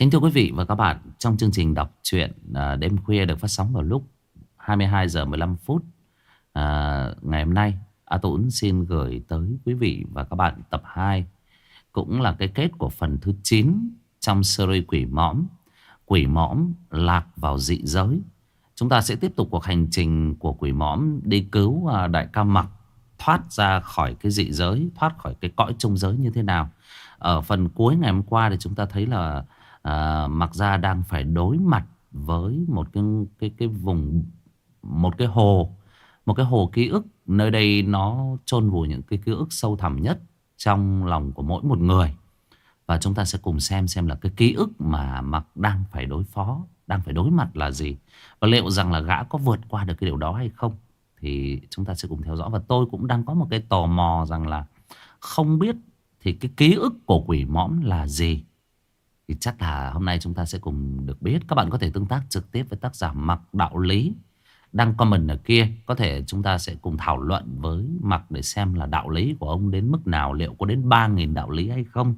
Kính thưa quý vị và các bạn, trong chương trình đọc truyện à, đêm khuya được phát sóng vào lúc 22 giờ 15 phút à, ngày hôm nay, A Tũng xin gửi tới quý vị và các bạn tập 2 cũng là cái kết của phần thứ 9 trong series Quỷ Mõm. Quỷ Mõm lạc vào dị giới. Chúng ta sẽ tiếp tục cuộc hành trình của Quỷ Mõm đi cứu à, Đại ca Mặc thoát ra khỏi cái dị giới, thoát khỏi cái cõi trung giới như thế nào. Ở phần cuối ngày hôm qua thì chúng ta thấy là à, Mặc ra đang phải đối mặt với một cái cái cái vùng một cái hồ một cái hồ ký ức. Nơi đây nó chôn vùi những cái ký ức sâu thẳm nhất trong lòng của mỗi một người. Và chúng ta sẽ cùng xem xem là cái ký ức mà Mặc đang phải đối phó đang phải đối mặt là gì. Và liệu rằng là gã có vượt qua được cái điều đó hay không? Thì chúng ta sẽ cùng theo dõi. Và tôi cũng đang có một cái tò mò rằng là không biết thì cái ký ức của quỷ mõm là gì? Thì chắc là hôm nay chúng ta sẽ cùng được biết. Các bạn có thể tương tác trực tiếp với tác giả Mặc Đạo Lý Đang comment ở kia. Có thể chúng ta sẽ cùng thảo luận với Mặc Để xem là đạo lý của ông đến mức nào Liệu có đến 3.000 đạo lý hay không.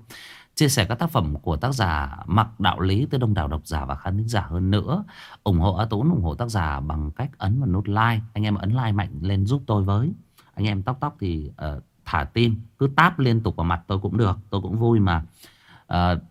Chia sẻ các tác phẩm của tác giả Mặc Đạo Lý tới đông đảo độc giả và khán giả hơn nữa. Ủng hộ Á Tốn ủng hộ tác giả bằng cách ấn vào nút like. Anh em ấn like mạnh lên giúp tôi với. Anh em tóc tóc thì uh, thả tim Cứ táp liên tục vào mặt tôi cũng được Tôi cũng vui mà. Uh,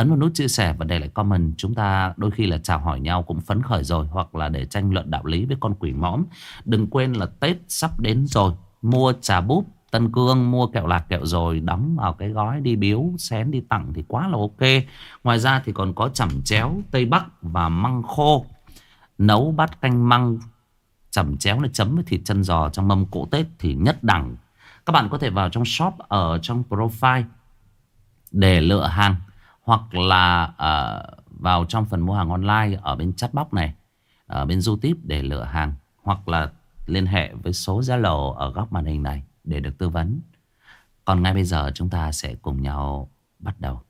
Ấn vào nút chia sẻ và để lại comment. Chúng ta đôi khi là chào hỏi nhau cũng phấn khởi rồi, Hoặc là để tranh luận đạo lý với con quỷ mõm. Đừng quên là Tết sắp đến rồi. Mua trà búp, Tân Cương, mua kẹo lạc, kẹo rồi Đóng vào cái gói đi biếu, Xén đi tặng thì quá là ok. Ngoài ra thì còn có chẩm chéo Tây Bắc và măng khô. Nấu bát canh măng. Chẩm chéo này chấm với thịt chân giò Trong mâm cỗ Tết thì nhất đẳng. Các bạn có thể vào trong shop Ở trong profile Để lựa hàng hoặc là uh, vào trong phần mua hàng online ở bên chat box này, ở bên YouTube để lựa hàng. Hoặc là liên hệ với số Zalo ở góc màn hình này để được tư vấn. Còn ngay bây giờ chúng ta sẽ cùng nhau bắt đầu.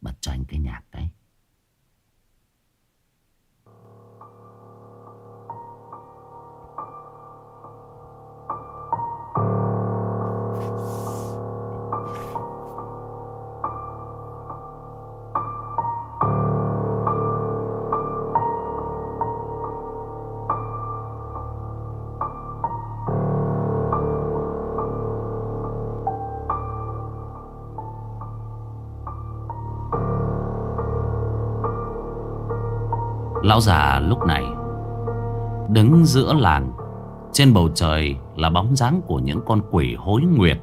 Bật cho anh cái nhạc đấy. Lão già lúc này Đứng giữa làng. Trên bầu trời là bóng dáng của những con quỷ hối nguyệt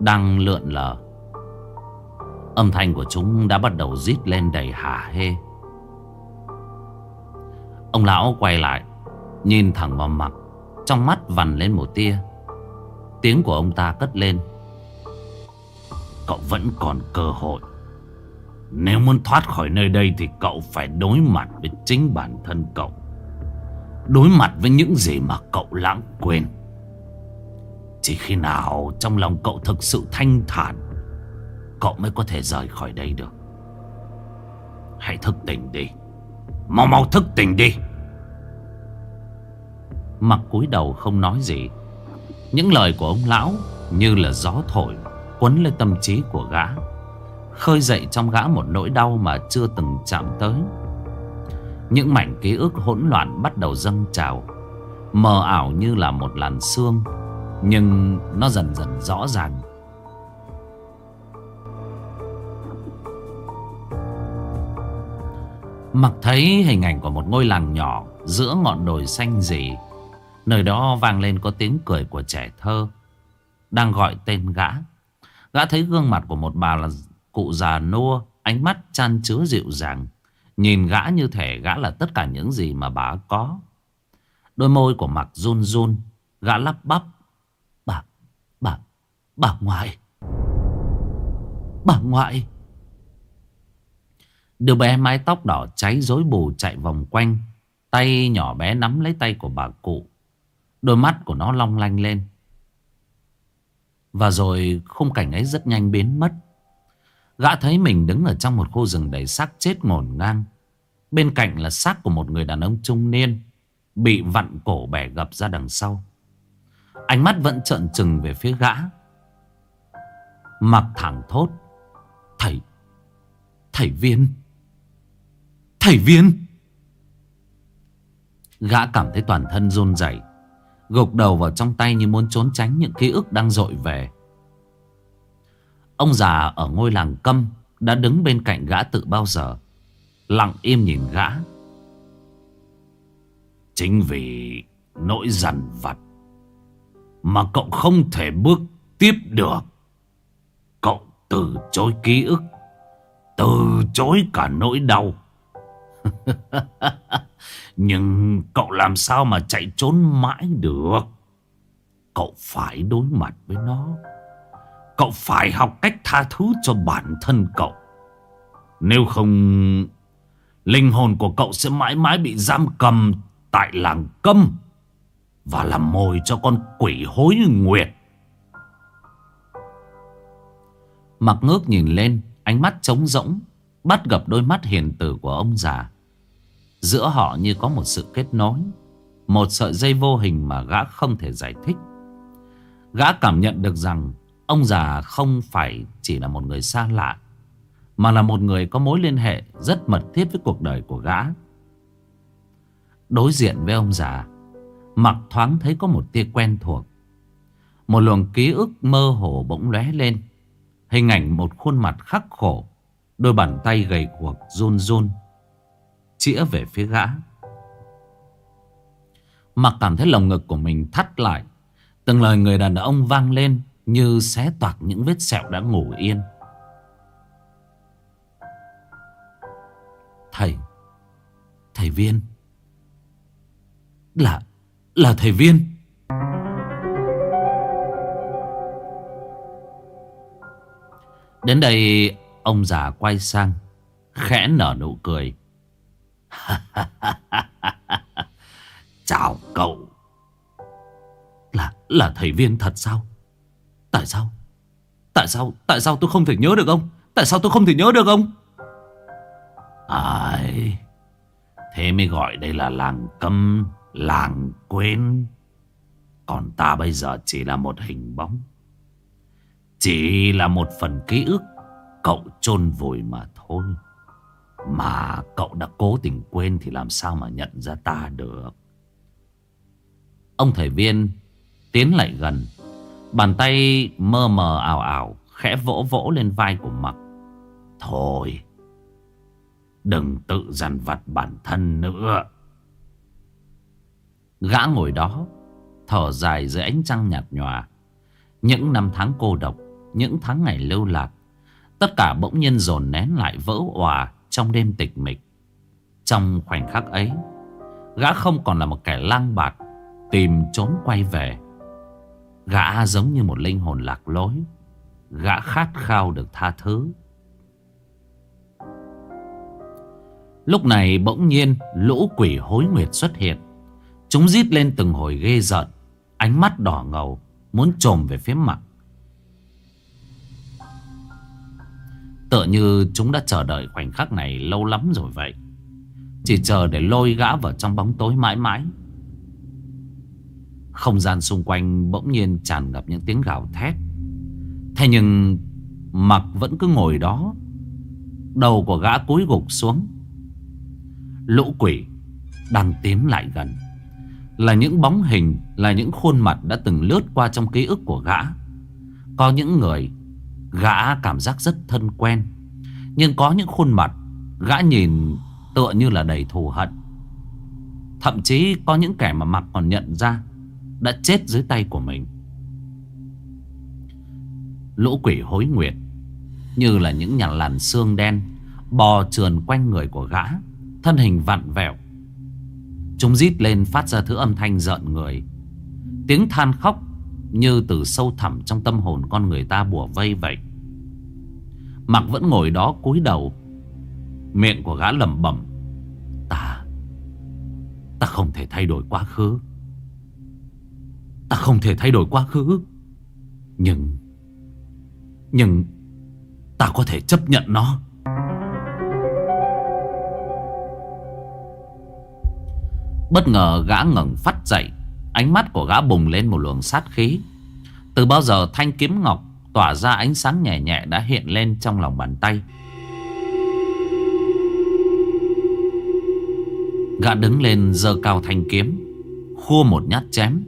Đang lượn lờ. Âm thanh của chúng đã bắt đầu rít lên đầy hả hê. Ông lão quay lại, Nhìn thẳng vào mặt, Trong mắt vằn lên một tia. Tiếng của ông ta cất lên. Cậu vẫn còn cơ hội nếu muốn thoát khỏi nơi đây thì cậu phải đối mặt với chính bản thân cậu. Đối mặt với những gì mà cậu lãng quên. Chỉ khi nào trong lòng cậu thực sự thanh thản, cậu mới có thể rời khỏi đây được. Hãy thức tỉnh đi. Mau mau thức tỉnh đi. Mặc cúi đầu không nói gì. Những lời của ông lão như là gió thổi quấn lên tâm trí của gã. Khơi dậy trong gã một nỗi đau mà chưa từng chạm tới. Những mảnh ký ức hỗn loạn bắt đầu dâng trào, Mờ ảo như là một làn sương, Nhưng nó dần dần rõ ràng. Mặc thấy hình ảnh của một ngôi làng nhỏ Giữa ngọn đồi xanh rì Nơi đó vang lên có tiếng cười của trẻ thơ, Đang gọi tên gã. Gã thấy gương mặt của một bà là Cụ già nua Ánh mắt chan chứa dịu dàng. Nhìn gã như thể gã là tất cả những gì mà bà có. Đôi môi của mặc run run Gã lắp bắp. Bà, bà, bà ngoại. Bà ngoại. Đứa bé mái tóc đỏ cháy rối bù chạy vòng quanh. Tay nhỏ bé nắm lấy tay của bà cụ. Đôi mắt của nó long lanh lên. Và rồi khung cảnh ấy rất nhanh biến mất. Gã thấy mình đứng ở trong một khu rừng đầy xác chết ngổn ngang. Bên cạnh là xác của một người đàn ông trung niên. Bị vặn cổ bẻ gập ra đằng sau. Ánh mắt vẫn trợn trừng về phía gã. Mặc thẳng thốt, Thầy Thầy viên Thầy viên Gã cảm thấy toàn thân run rẩy, Gục đầu vào trong tay như muốn trốn tránh những ký ức đang dội về Ông già ở ngôi làng câm Đã đứng bên cạnh gã tự bao giờ, Lặng im nhìn gã. Chính vì nỗi dằn vặt Mà cậu không thể bước tiếp được. Cậu từ chối ký ức, Từ chối cả nỗi đau. Nhưng cậu làm sao mà chạy trốn mãi được? Cậu phải đối mặt với nó. Cậu phải học cách tha thứ cho bản thân cậu. Nếu không, Linh hồn của cậu sẽ mãi mãi bị giam cầm Tại làng câm Và làm mồi cho con quỷ hối nguyệt. Mặc ngước nhìn lên, Ánh mắt trống rỗng, Bắt gặp đôi mắt hiền tử của ông già. Giữa họ như có một sự kết nối, Một sợi dây vô hình mà gã không thể giải thích. Gã cảm nhận được rằng Ông già không phải chỉ là một người xa lạ, Mà là một người có mối liên hệ rất mật thiết với cuộc đời của gã. Đối diện với ông già, Mặc thoáng thấy có một tia quen thuộc. Một luồng ký ức mơ hồ bỗng lóe lên, Hình ảnh một khuôn mặt khắc khổ, Đôi bàn tay gầy guộc run run, Chĩa về phía gã. Mặc cảm thấy lồng ngực của mình thắt lại, Từng lời người đàn ông vang lên như xé toạc những vết sẹo đã ngủ yên. Thầy Thầy Viên. Là Là thầy Viên. Đến đây, Ông già quay sang, Khẽ nở nụ cười. Chào cậu. Là là thầy viên thật sao? Tại sao? Tại sao Tại sao tôi không thể nhớ được ông? Tại sao tôi không thể nhớ được ông? Ai? Thế mới gọi đây là làng câm, Làng quên. Còn ta bây giờ chỉ là một hình bóng. Chỉ là một phần ký ức, Cậu chôn vùi mà thôi. Mà cậu đã cố tình quên Thì làm sao mà nhận ra ta được? Ông thầy viên Tiến lại gần. Bàn tay mơ mờ ảo ảo Khẽ vỗ vỗ lên vai của mặc Thôi Đừng tự dằn vặt bản thân nữa Gã ngồi đó Thở dài dưới ánh trăng nhạt nhòa Những năm tháng cô độc Những tháng ngày lưu lạc Tất cả bỗng nhiên dồn nén lại vỡ òa trong đêm tịch mịch. Trong khoảnh khắc ấy, gã không còn là một kẻ lang bạt, tìm trốn quay về. Gã giống như một linh hồn lạc lối. Gã khát khao được tha thứ. Lúc này bỗng nhiên lũ quỷ hối nguyệt xuất hiện. Chúng rít lên từng hồi ghê giận, ánh mắt đỏ ngầu, muốn trồm về phía mặt. Tựa như chúng đã chờ đợi khoảnh khắc này lâu lắm rồi vậy Chỉ chờ để lôi gã vào trong bóng tối mãi mãi không gian xung quanh bỗng nhiên tràn ngập những tiếng gào thét. Thế nhưng Mặc vẫn cứ ngồi đó, Đầu của gã cúi gục xuống. Lũ quỷ Đang tiến lại gần. Là những bóng hình, Là những khuôn mặt đã từng lướt qua trong ký ức của gã. Có những người, Gã cảm giác rất thân quen. Nhưng có những khuôn mặt, Gã nhìn tựa như là đầy thù hận. Thậm chí có những kẻ mà mặc còn nhận ra. Đã chết dưới tay của mình. Lũ quỷ hối nguyệt Như là những nhà làn xương đen, Bò trườn quanh người của gã, Thân hình vặn vẹo. Chúng rít lên phát ra thứ âm thanh giận người. Tiếng than khóc như từ sâu thẳm trong tâm hồn con người ta bùa vây vậy. Mặc vẫn ngồi đó cúi đầu. Miệng của gã lẩm bẩm, Ta Ta không thể thay đổi quá khứ. Ta không thể thay đổi quá khứ. Nhưng Nhưng Ta có thể chấp nhận nó. Bất ngờ gã ngẩng phát dậy, Ánh mắt của gã bùng lên một luồng sát khí. Từ bao giờ thanh kiếm ngọc Tỏa ra ánh sáng nhẹ nhẹ đã hiện lên trong lòng bàn tay? Gã đứng lên giơ cao thanh kiếm, Khua một nhát chém.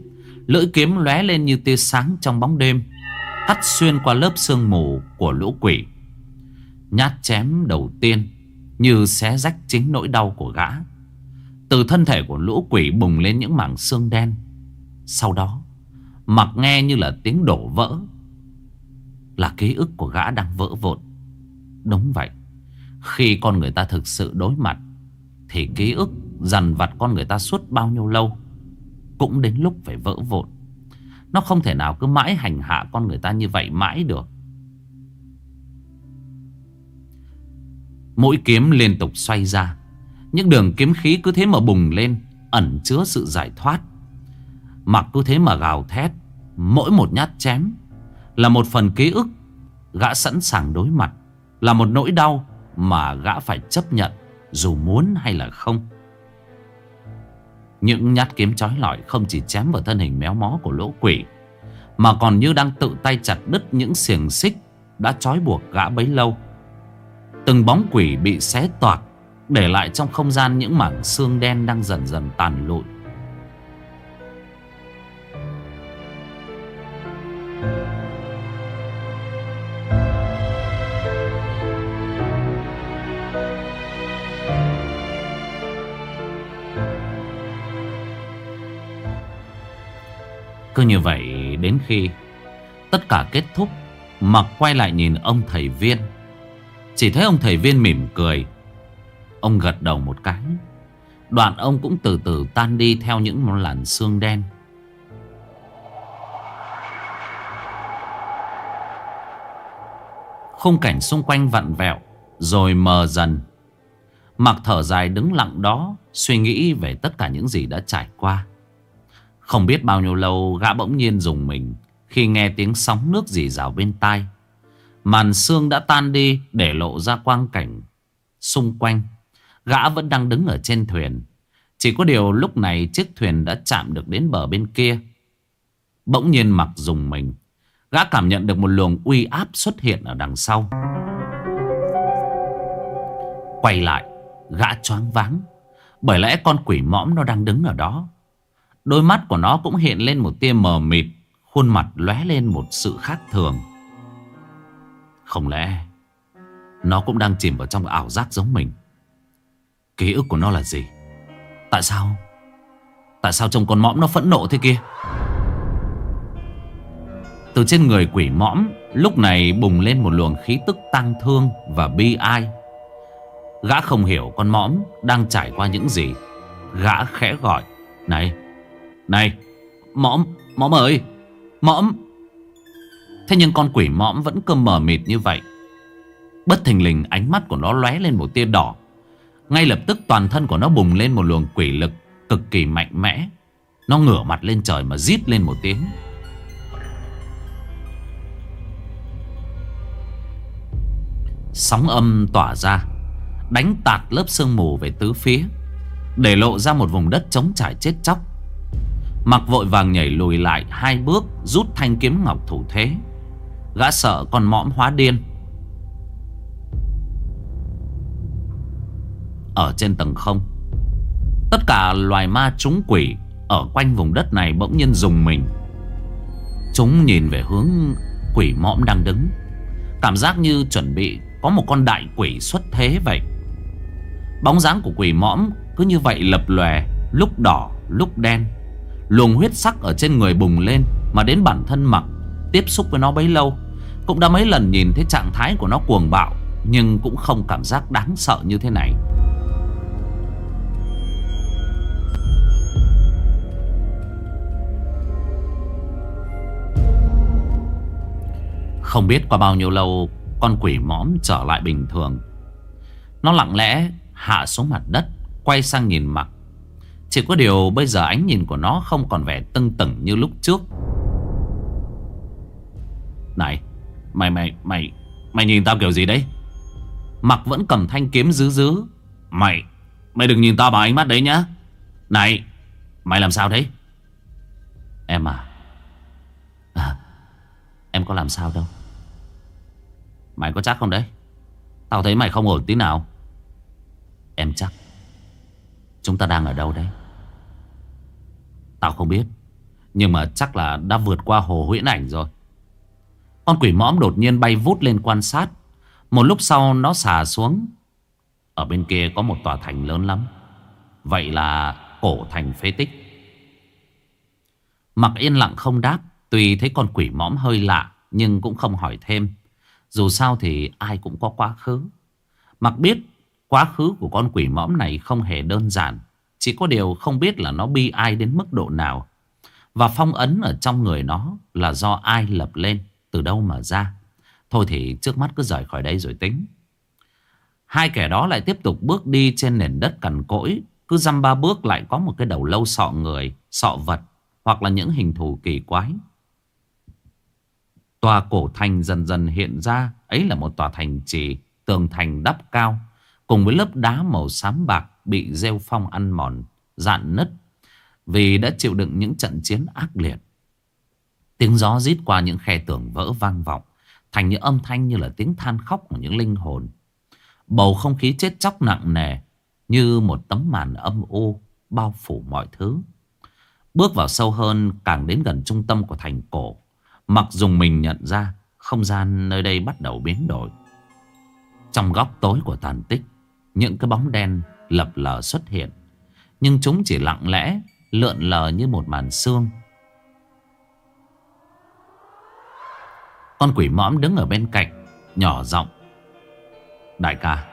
Lưỡi kiếm lóe lên như tia sáng trong bóng đêm Cắt xuyên qua lớp sương mù của lũ quỷ. Nhát chém đầu tiên, Như xé rách chính nỗi đau của gã. Từ thân thể của lũ quỷ bùng lên những mảng xương đen. Sau đó, Mặc nghe như là tiếng đổ vỡ. Là ký ức của gã đang vỡ vụn. Đúng vậy, Khi con người ta thực sự đối mặt, Thì ký ức dằn vặt con người ta suốt bao nhiêu lâu cũng đến lúc phải vỡ vụn. Nó không thể nào cứ mãi hành hạ con người ta như vậy mãi được. Mũi kiếm liên tục xoay ra. Những đường kiếm khí cứ thế mà bùng lên, Ẩn chứa sự giải thoát. Mặc cứ thế mà gào thét, Mỗi một nhát chém, Là một phần ký ức Gã sẵn sàng đối mặt, Là một nỗi đau mà gã phải chấp nhận Dù muốn hay là không. Những nhát kiếm chói lọi Không chỉ chém vào thân hình méo mó của lỗ quỷ, Mà còn như đang tự tay chặt đứt những xiềng xích Đã trói buộc gã bấy lâu. Từng bóng quỷ bị xé toạc, Để lại trong không gian những mảng xương đen đang dần dần tàn lụi. Cứ như vậy đến khi tất cả kết thúc Mặc quay lại nhìn ông thầy viên. Chỉ thấy ông thầy viên mỉm cười. Ông gật đầu một cái. Đoạn ông cũng từ từ tan đi theo những làn xương đen. Khung cảnh xung quanh vặn vẹo Rồi mờ dần. Mặc thở dài đứng lặng đó, Suy nghĩ về tất cả những gì đã trải qua không biết bao nhiêu lâu, gã bỗng nhiên dùng mình. Khi nghe tiếng sóng nước dì rào bên tai, Màn sương đã tan đi để lộ ra quang cảnh. Xung quanh, Gã vẫn đang đứng ở trên thuyền. Chỉ có điều lúc này chiếc thuyền đã chạm được đến bờ bên kia. Bỗng nhiên mặc dùng mình, Gã cảm nhận được một luồng uy áp xuất hiện ở đằng sau. Quay lại, Gã choáng váng, Bởi lẽ con quỷ mõm nó đang đứng ở đó. Đôi mắt của nó cũng hiện lên một tia mờ mịt, Khuôn mặt lóe lên một sự khác thường. Không lẽ Nó cũng đang chìm vào trong ảo giác giống mình? Ký ức của nó là gì? Tại sao? Tại sao trông con mõm nó phẫn nộ thế kia? Từ trên người quỷ mõm, Lúc này bùng lên một luồng khí tức tăng thương và bi ai. Gã không hiểu con mõm đang trải qua những gì. Gã khẽ gọi, Này này, Mõm Mõm ơi, Mõm. Thế nhưng con quỷ mõm vẫn cơ mờ mịt như vậy. Bất thình lình ánh mắt của nó lóe lên một tia đỏ. Ngay lập tức toàn thân của nó bùng lên một luồng quỷ lực Cực kỳ mạnh mẽ. Nó ngửa mặt lên trời mà rít lên một tiếng. Sóng âm tỏa ra, Đánh tạt lớp sương mù về tứ phía, Để lộ ra một vùng đất trống trải chết chóc. Mặc vội vàng nhảy lùi lại hai bước, Rút thanh kiếm ngọc thủ thế. Gã sợ con mõm hóa điên. Ở trên tầng không, Tất cả loài ma trúng quỷ Ở quanh vùng đất này bỗng nhiên dùng mình. Chúng nhìn về hướng quỷ mõm đang đứng. Cảm giác như chuẩn bị Có một con đại quỷ xuất thế vậy. Bóng dáng của quỷ mõm Cứ như vậy lập lòe, Lúc đỏ, lúc đen. Luồng huyết sắc ở trên người bùng lên Mà đến bản thân mặc, Tiếp xúc với nó bấy lâu. Cũng đã mấy lần nhìn thấy trạng thái của nó cuồng bạo, Nhưng cũng không cảm giác đáng sợ như thế này. Không biết qua bao nhiêu lâu, Con quỷ mõm trở lại bình thường. Nó lặng lẽ hạ xuống mặt đất, Quay sang nhìn mặt chỉ có điều bây giờ ánh nhìn của nó không còn vẻ tưng tửng như lúc trước. Này Mày mày mày Mày nhìn tao kiểu gì đấy? Mặc vẫn cầm thanh kiếm dứ dứ. Mày Mày đừng nhìn tao bằng ánh mắt đấy nhá. Này Mày làm sao đấy? Em à, à Em có làm sao đâu. Mày có chắc không đấy? Tao thấy mày không ổn tí nào. Em chắc Chúng ta đang ở đâu đấy? Tao không biết. Nhưng mà chắc là đã vượt qua hồ huyễn ảnh rồi. Con quỷ mõm đột nhiên bay vút lên quan sát. Một lúc sau nó xà xuống. Ở bên kia có một tòa thành lớn lắm. Vậy là cổ thành phế tích. Mặc yên lặng không đáp, Tuy thấy con quỷ mõm hơi lạ, Nhưng cũng không hỏi thêm. Dù sao thì ai cũng có quá khứ. Mặc biết quá khứ của con quỷ mõm này không hề đơn giản. Chỉ có điều không biết là nó bi ai đến mức độ nào. Và phong ấn ở trong người nó là do ai lập lên Từ đâu mà ra. Thôi thì trước mắt cứ rời khỏi đây rồi tính. Hai kẻ đó lại tiếp tục bước đi trên nền đất cằn cỗi. Cứ dăm ba bước lại có một cái đầu lâu sọ người, sọ vật Hoặc là những hình thù kỳ quái. Tòa cổ thành dần dần hiện ra Ấy là một tòa thành trì Tường thành đắp cao Cùng với lớp đá màu xám bạc. Bị gieo phong ăn mòn, Dạn nứt Vì đã chịu đựng những trận chiến ác liệt. Tiếng gió rít qua những khe tường vỡ vang vọng, Thành những âm thanh như là tiếng than khóc của những linh hồn. Bầu không khí chết chóc nặng nề Như một tấm màn âm u Bao phủ mọi thứ. Bước vào sâu hơn, Càng đến gần trung tâm của thành cổ, Mặc dù mình nhận ra Không gian nơi đây bắt đầu biến đổi. Trong góc tối của tàn tích, Những cái bóng đen lập lờ xuất hiện. Nhưng chúng chỉ lặng lẽ, Lượn lờ như một màn xương Con quỷ mõm đứng ở bên cạnh, Nhỏ giọng. Đại ca,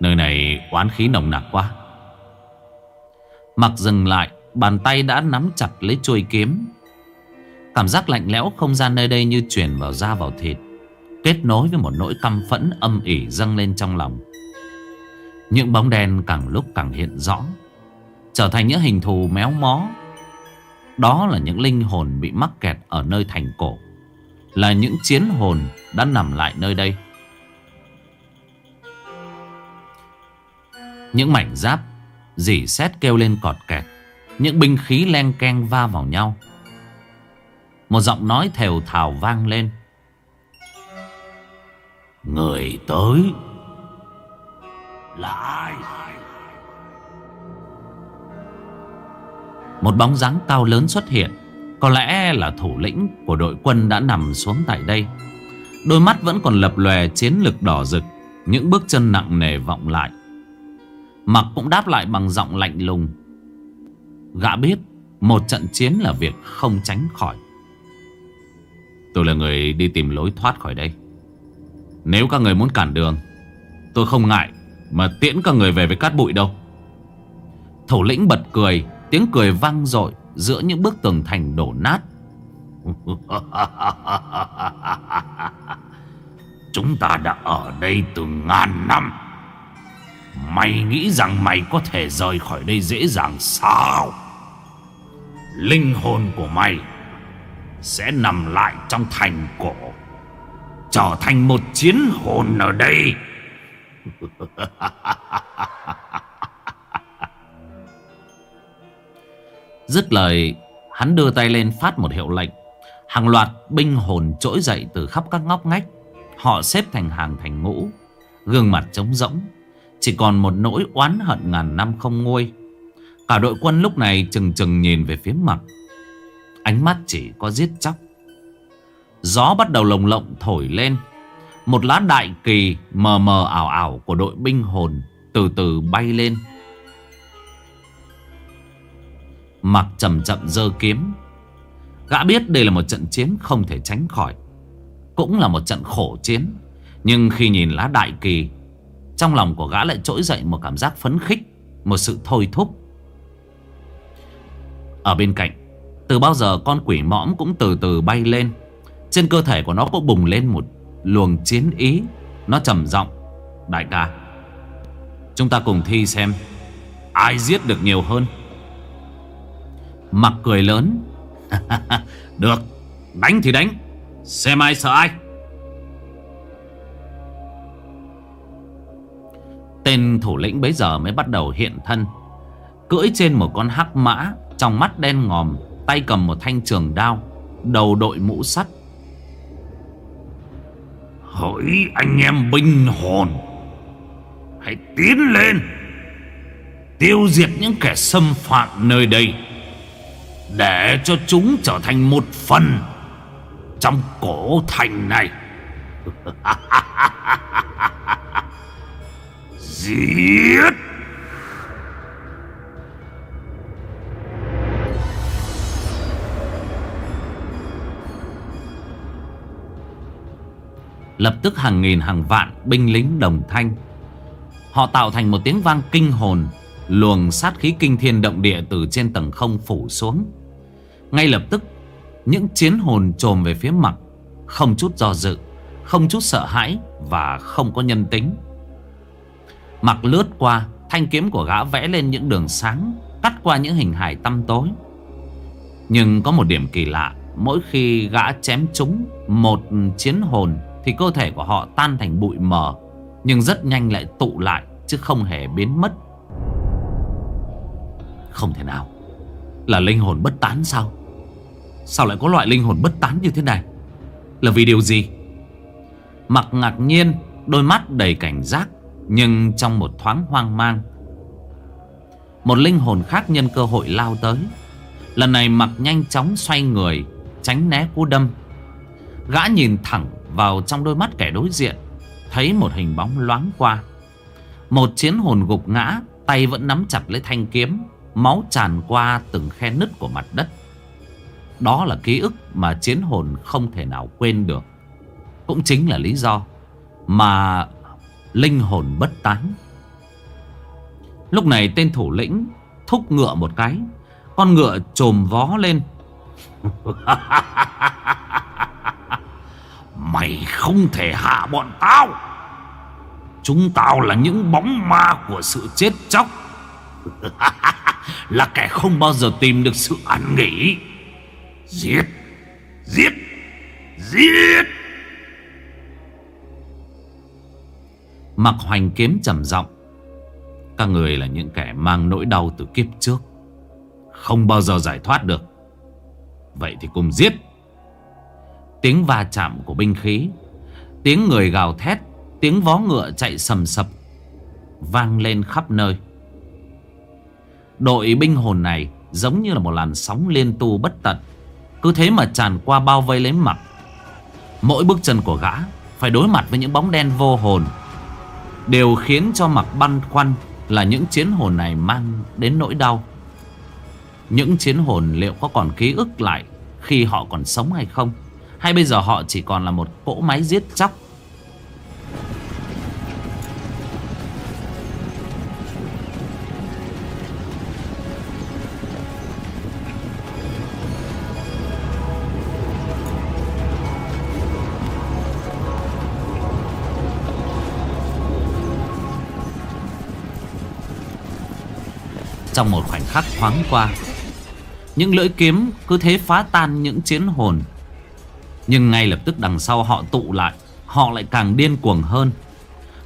Nơi này oán khí nồng nặc quá. Mặc dừng lại, Bàn tay đã nắm chặt lấy chuôi kiếm. Cảm giác lạnh lẽo không gian nơi đây như chuyển vào da vào thịt, Kết nối với một nỗi căm phẫn âm ỉ dâng lên trong lòng. Những bóng đen càng lúc càng hiện rõ, Trở thành những hình thù méo mó. Đó là những linh hồn bị mắc kẹt ở nơi thành cổ, Là những chiến hồn đã nằm lại nơi đây. Những mảnh giáp Dỉ xét kêu lên cọt kẹt, Những binh khí len keng va vào nhau. Một giọng nói thều thào vang lên. Người tới là ai? Một bóng dáng cao lớn xuất hiện. Có lẽ là thủ lĩnh của đội quân đã nằm xuống tại đây. Đôi mắt vẫn còn lập lòe chiến lực đỏ rực, Những bước chân nặng nề vọng lại. Mặc cũng đáp lại bằng giọng lạnh lùng. Gã biết Một trận chiến là việc không tránh khỏi. Tôi là người đi tìm lối thoát khỏi đây. Nếu các người muốn cản đường, Tôi không ngại. Mà tiễn cả người về với cát bụi đâu? Thủ lĩnh bật cười, Tiếng cười vang dội Giữa những bức tường thành đổ nát. Chúng ta đã ở đây từ ngàn năm. Mày nghĩ rằng mày có thể rời khỏi đây dễ dàng sao? Linh hồn của mày sẽ nằm lại trong thành cổ, trở thành một chiến hồn ở đây. dứt lời, hắn đưa tay lên phát một hiệu lệnh. Hàng loạt binh hồn trỗi dậy từ khắp các ngóc ngách. Họ xếp thành hàng thành ngũ, gương mặt trống rỗng. Chỉ còn một nỗi oán hận ngàn năm không nguôi. Cả đội quân lúc này chừng chừng nhìn về phía mặt. Ánh mắt chỉ có giết chóc. Gió bắt đầu lồng lộng thổi lên. Một lá đại kỳ mờ mờ ảo ảo của đội binh hồn Từ từ bay lên. Mặc chậm chậm dơ kiếm. Gã biết đây là một trận chiến không thể tránh khỏi, Cũng là một trận khổ chiến. Nhưng khi nhìn lá đại kỳ, Trong lòng của gã lại trỗi dậy một cảm giác phấn khích, Một sự thôi thúc. Ở bên cạnh, từ bao giờ con quỷ mõm cũng từ từ bay lên. Trên cơ thể của nó cũng bùng lên một luồng chiến ý, Nó trầm giọng, Đại ca, Chúng ta cùng thi xem, Ai giết được nhiều hơn. Mặc cười lớn, Được, Đánh thì đánh, Xem ai sợ ai. Tên thủ lĩnh bấy giờ mới bắt đầu hiện thân, Cưỡi trên một con hắc mã, Trong mắt đen ngòm, Tay cầm một thanh trường đao, Đầu đội mũ sắt Hỡi anh em binh hồn. Hãy tiến lên, Tiêu diệt những kẻ xâm phạm nơi đây, Để cho chúng trở thành một phần Trong cổ thành này. Giết! Lập tức hàng nghìn hàng vạn binh lính đồng thanh. Họ tạo thành một tiếng vang kinh hồn, Luồng sát khí kinh thiên động địa từ trên tầng không phủ xuống. Ngay lập tức, Những chiến hồn trồm về phía mặt, Không chút do dự, Không chút sợ hãi Và không có nhân tính. Mặc lướt qua, Thanh kiếm của gã vẽ lên những đường sáng, Cắt qua những hình hài tăm tối. Nhưng có một điểm kỳ lạ, Mỗi khi gã chém trúng Một chiến hồn thì cơ thể của họ tan thành bụi mờ, Nhưng rất nhanh lại tụ lại Chứ không hề biến mất. Không thể nào. Là linh hồn bất tán sao? Sao lại có loại linh hồn bất tán như thế này? Là vì điều gì? Mặc ngạc nhiên, Đôi mắt đầy cảnh giác, Nhưng trong một thoáng hoang mang, Một linh hồn khác nhân cơ hội lao tới. Lần này mặc nhanh chóng xoay người, Tránh né cú đâm. Gã nhìn thẳng vào trong đôi mắt kẻ đối diện, Thấy một hình bóng loáng qua. Một chiến hồn gục ngã, Tay vẫn nắm chặt lấy thanh kiếm, Máu tràn qua từng khe nứt của mặt đất. Đó là ký ức mà chiến hồn không thể nào quên được. Cũng chính là lý do Mà linh hồn bất tán. Lúc này tên thủ lĩnh thúc ngựa một cái, Con ngựa trồm vó lên. Mày không thể hạ bọn tao. Chúng tao là những bóng ma của sự chết chóc. Là kẻ không bao giờ tìm được sự an nghỉ. Giết Giết Giết. Mặc hoành kiếm trầm giọng. Các người là những kẻ mang nỗi đau từ kiếp trước. Không bao giờ giải thoát được. Vậy thì cùng giết. Tiếng va chạm của binh khí, Tiếng người gào thét, Tiếng vó ngựa chạy sầm sập, Vang lên khắp nơi. Đội binh hồn này Giống như là một làn sóng liên tu bất tận, Cứ thế mà tràn qua bao vây lấy mặt. Mỗi bước chân của gã Phải đối mặt với những bóng đen vô hồn, Đều khiến cho mặc băn khoăn Là những chiến hồn này mang đến nỗi đau. Những chiến hồn liệu có còn ký ức lại Khi họ còn sống hay không? Hay bây giờ họ chỉ còn là một cỗ máy giết chóc? Trong một khoảnh khắc thoáng qua, Những lưỡi kiếm cứ thế phá tan những chiến hồn nhưng ngay lập tức đằng sau họ tụ lại, Họ lại càng điên cuồng hơn.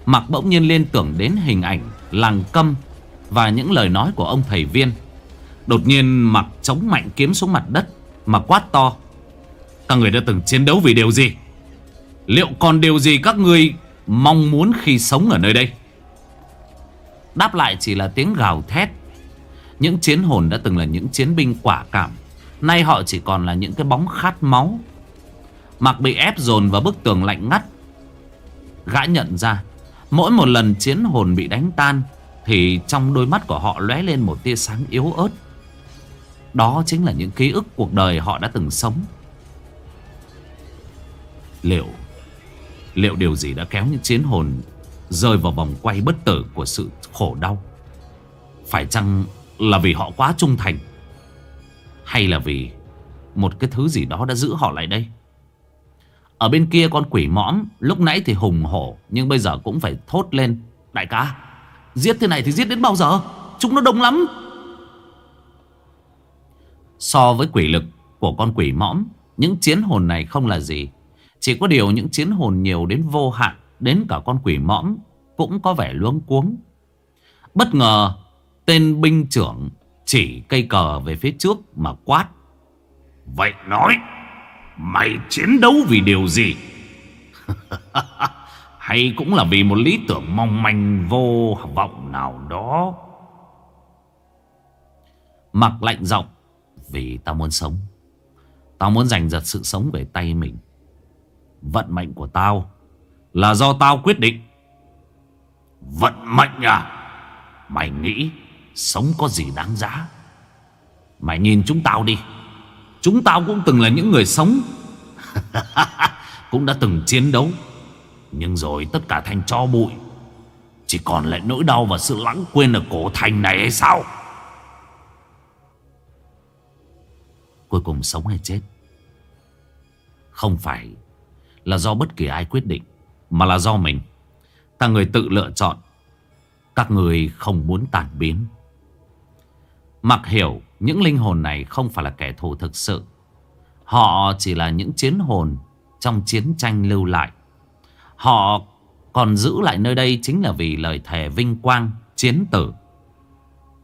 Mặc bỗng nhiên liên tưởng đến hình ảnh Làng câm Và những lời nói của ông thầy viên. Đột nhiên mặc chống mạnh kiếm xuống mặt đất Mà quát to. Các người đã từng chiến đấu vì điều gì? Liệu còn điều gì các người Mong muốn khi sống ở nơi đây? Đáp lại chỉ là tiếng gào thét. Những chiến hồn đã từng là những chiến binh quả cảm. Nay họ chỉ còn là những cái bóng khát máu. Mặc bị ép dồn vào bức tường lạnh ngắt. Gã nhận ra, Mỗi một lần chiến hồn bị đánh tan, Thì trong đôi mắt của họ lóe lên một tia sáng yếu ớt. Đó chính là những ký ức cuộc đời họ đã từng sống. Liệu Liệu điều gì đã kéo những chiến hồn Rơi vào vòng quay bất tử của sự khổ đau? Phải chăng là vì họ quá trung thành? Hay là vì Một cái thứ gì đó đã giữ họ lại đây? Ở bên kia con quỷ mõm, Lúc nãy thì hùng hổ, Nhưng bây giờ cũng phải thốt lên. Đại ca, Giết thế này thì giết đến bao giờ? Chúng nó đông lắm. So với quỷ lực của con quỷ mõm, Những chiến hồn này không là gì. Chỉ có điều những chiến hồn nhiều đến vô hạn, Đến cả con quỷ mõm Cũng có vẻ luống cuống. Bất ngờ, Tên binh trưởng chỉ cây cờ về phía trước mà quát. Vậy nói Mày chiến đấu vì điều gì? Hay cũng là vì một lý tưởng mong manh vô vọng nào đó? Mặc lạnh giọng, Vì tao muốn sống. Tao muốn giành giật sự sống về tay mình. Vận mệnh của tao Là do tao quyết định. Vận mệnh à? Mày nghĩ Sống có gì đáng giá? Mày nhìn chúng tao đi. Chúng tao cũng từng là những người sống. Cũng đã từng chiến đấu. Nhưng rồi tất cả thành cho bụi. Chỉ còn lại nỗi đau và sự lãng quên ở cổ thành này hay sao? Cuối cùng sống hay chết? Không phải Là do bất kỳ ai quyết định Mà là do mình. Các người tự lựa chọn. Các người không muốn tàn biến. Mặc hiểu những linh hồn này không phải là kẻ thù thực sự. Họ chỉ là những chiến hồn Trong chiến tranh lưu lại. Họ còn giữ lại nơi đây Chính là vì lời thề vinh quang, Chiến tử.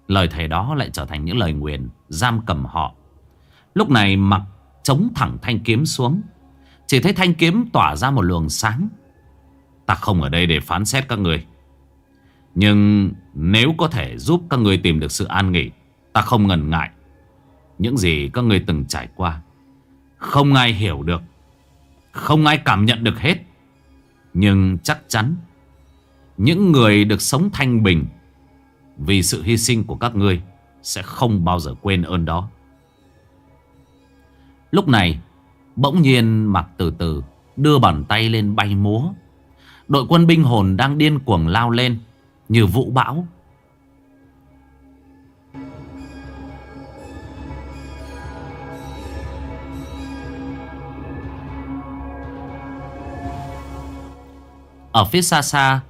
Lời thề đó lại trở thành những lời nguyền, Giam cầm họ. Lúc này mặc chống thẳng thanh kiếm xuống, Chỉ thấy thanh kiếm tỏa ra một luồng sáng. Ta không ở đây để phán xét các người, Nhưng nếu có thể giúp các người tìm được sự an nghỉ Ta không ngần ngại. Những gì các người từng trải qua, Không ai hiểu được, Không ai cảm nhận được hết. Nhưng chắc chắn, Những người được sống thanh bình Vì sự hy sinh của các ngươi Sẽ không bao giờ quên ơn đó. Lúc này, Bỗng nhiên mặc từ từ Đưa bàn tay lên bay múa. Đội quân binh hồn đang điên cuồng lao lên Như vũ bão. Ở phía xa xa,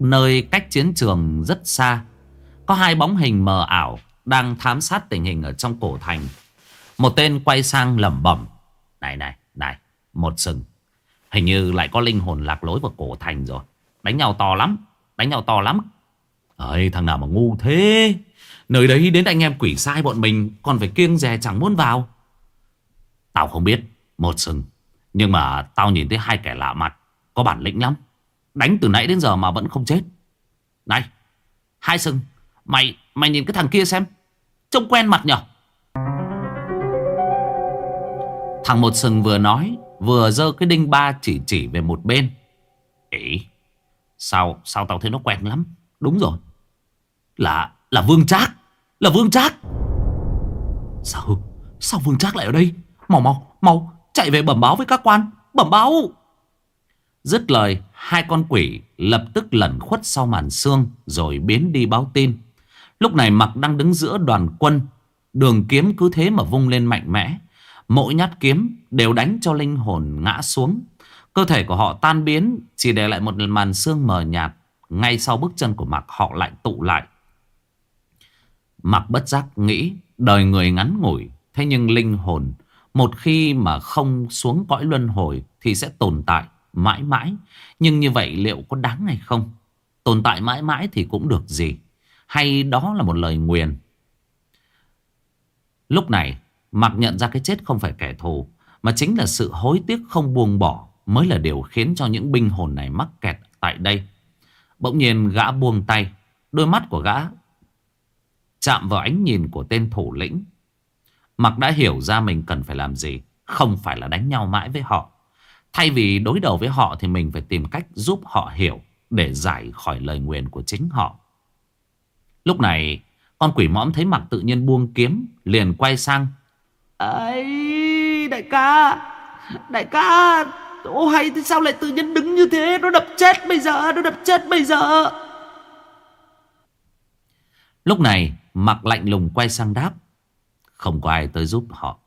Nơi cách chiến trường rất xa, Có hai bóng hình mờ ảo Đang thám sát tình hình ở trong cổ thành. Một tên quay sang lẩm bẩm, Này này này, Một sừng. Hình như lại có linh hồn lạc lối vào cổ thành rồi. Đánh nhau to lắm, Đánh nhau to lắm. Ây thằng nào mà ngu thế? Nơi đấy đến anh em quỷ sai bọn mình, Còn phải kiêng dè chẳng muốn vào. Tao không biết, Một sừng. Nhưng mà tao nhìn thấy hai kẻ lạ mặt, Có bản lĩnh lắm. Đánh từ nãy đến giờ mà vẫn không chết. Này, Hai sừng, Mày mày nhìn cái thằng kia xem. Trông quen mặt nhở? Thằng một sừng vừa nói, Vừa dơ cái đinh ba chỉ chỉ về một bên. Ý Sao sao tao thấy nó quen lắm? Đúng rồi. Là là Vương Trác, Là Vương Trác. Sao Sao Vương Trác lại ở đây? Mau mau mau, Chạy về bẩm báo với các quan. Bẩm báo. Dứt lời, Hai con quỷ lập tức lẩn khuất sau màn xương Rồi biến đi báo tin. Lúc này mặc đang đứng giữa đoàn quân, Đường kiếm cứ thế mà vung lên mạnh mẽ. Mỗi nhát kiếm đều đánh cho linh hồn ngã xuống. Cơ thể của họ tan biến, Chỉ để lại một màn xương mờ nhạt Ngay sau bước chân của mặc, họ lại tụ lại. Mặc bất giác nghĩ, Đời người ngắn ngủi, Thế nhưng linh hồn, Một khi mà không xuống cõi luân hồi Thì sẽ tồn tại mãi mãi. Nhưng như vậy liệu có đáng hay không? Tồn tại mãi mãi thì cũng được gì? Hay đó là một lời nguyền? Lúc này, Mạc nhận ra cái chết không phải kẻ thù, mà chính là sự hối tiếc không buông bỏ mới là điều khiến cho những binh hồn này mắc kẹt tại đây. Bỗng nhiên gã buông tay, đôi mắt của gã chạm vào ánh nhìn của tên thủ lĩnh. Mạc đã hiểu ra mình cần phải làm gì, không phải là đánh nhau mãi với họ. Thay vì đối đầu với họ thì mình phải tìm cách giúp họ hiểu để giải khỏi lời nguyền của chính họ. Lúc này con quỷ mõm thấy mặt tự nhiên buông kiếm liền quay sang. ấy đại ca, đại ca, ô hay thì sao lại tự nhiên đứng như thế, nó đập chết bây giờ, nó đập chết bây giờ. Lúc này mặc lạnh lùng quay sang đáp. Không có ai tới giúp họ.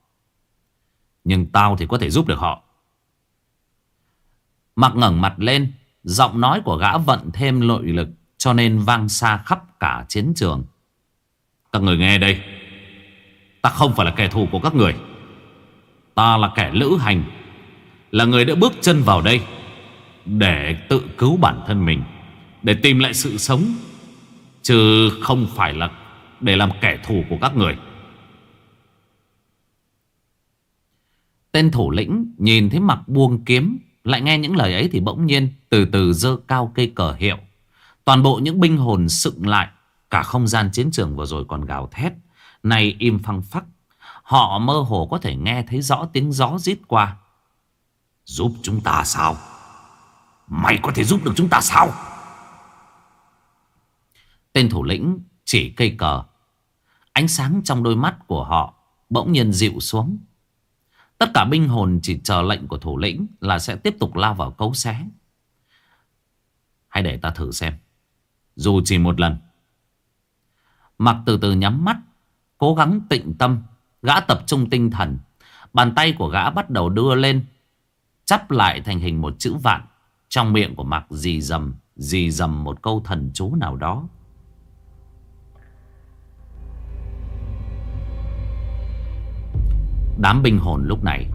Nhưng tao thì có thể giúp được họ. Mặc ngẩng mặt lên, Giọng nói của gã vận thêm nội lực, Cho nên vang xa khắp cả chiến trường. Các người nghe đây. Ta không phải là kẻ thù của các người. Ta là kẻ lữ hành, Là người đã bước chân vào đây Để tự cứu bản thân mình, Để tìm lại sự sống, Chứ không phải là Để làm kẻ thù của các người. Tên thủ lĩnh nhìn thấy mặt buông kiếm lại nghe những lời ấy thì bỗng nhiên Từ từ dơ cao cây cờ hiệu. Toàn bộ những binh hồn sựng lại, Cả không gian chiến trường vừa rồi còn gào thét. Này im phăng phắc, Họ mơ hồ có thể nghe thấy rõ tiếng gió rít qua. Giúp chúng ta sao? Mày có thể giúp được chúng ta sao? Tên thủ lĩnh chỉ cây cờ. Ánh sáng trong đôi mắt của họ Bỗng nhiên dịu xuống. Tất cả binh hồn chỉ chờ lệnh của thủ lĩnh Là sẽ tiếp tục lao vào cấu xé. Hãy để ta thử xem. Dù chỉ một lần. Mặc từ từ nhắm mắt, Cố gắng tịnh tâm, Gã tập trung tinh thần. Bàn tay của gã bắt đầu đưa lên, Chắp lại thành hình một chữ vạn Trong miệng của mặc dì dầm Dì dầm một câu thần chú nào đó. Đám binh hồn lúc này.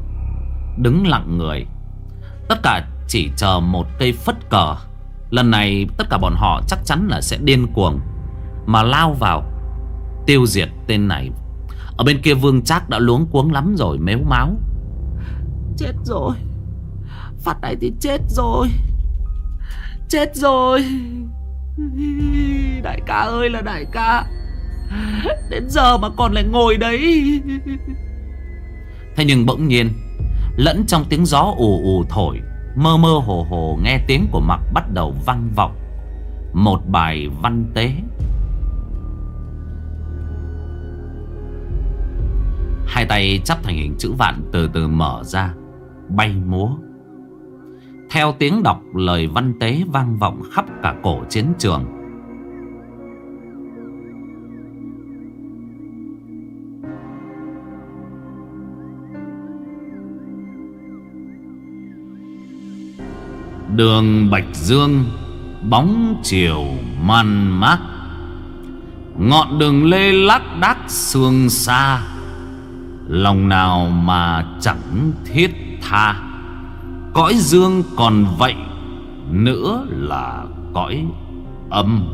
Đứng lặng người. Tất cả chỉ chờ một cây phất cờ. Lần này, tất cả bọn họ chắc chắn là sẽ điên cuồng, Mà lao vào, Tiêu diệt tên này. Ở bên kia vương trác đã luống cuống lắm rồi, Mếu máu. Chết rồi. Phát này thì chết rồi. Chết rồi. Đại ca ơi là đại ca. Đến giờ mà còn lại ngồi đấy. Thế nhưng bỗng nhiên, Lẫn trong tiếng gió ù ù thổi, Mơ mơ hồ hồ nghe tiếng của mặc bắt đầu vang vọng. Một bài văn tế. Hai tay chắp thành hình chữ vạn từ từ mở ra, Bay múa. Theo tiếng đọc, lời văn tế vang vọng khắp cả cổ chiến trường. Đường Bạch Dương, Bóng chiều man mát Ngọn đường lê lác đác sương xa, Lòng nào mà chẳng thiết tha. Cõi dương còn vậy, Nữa là cõi âm.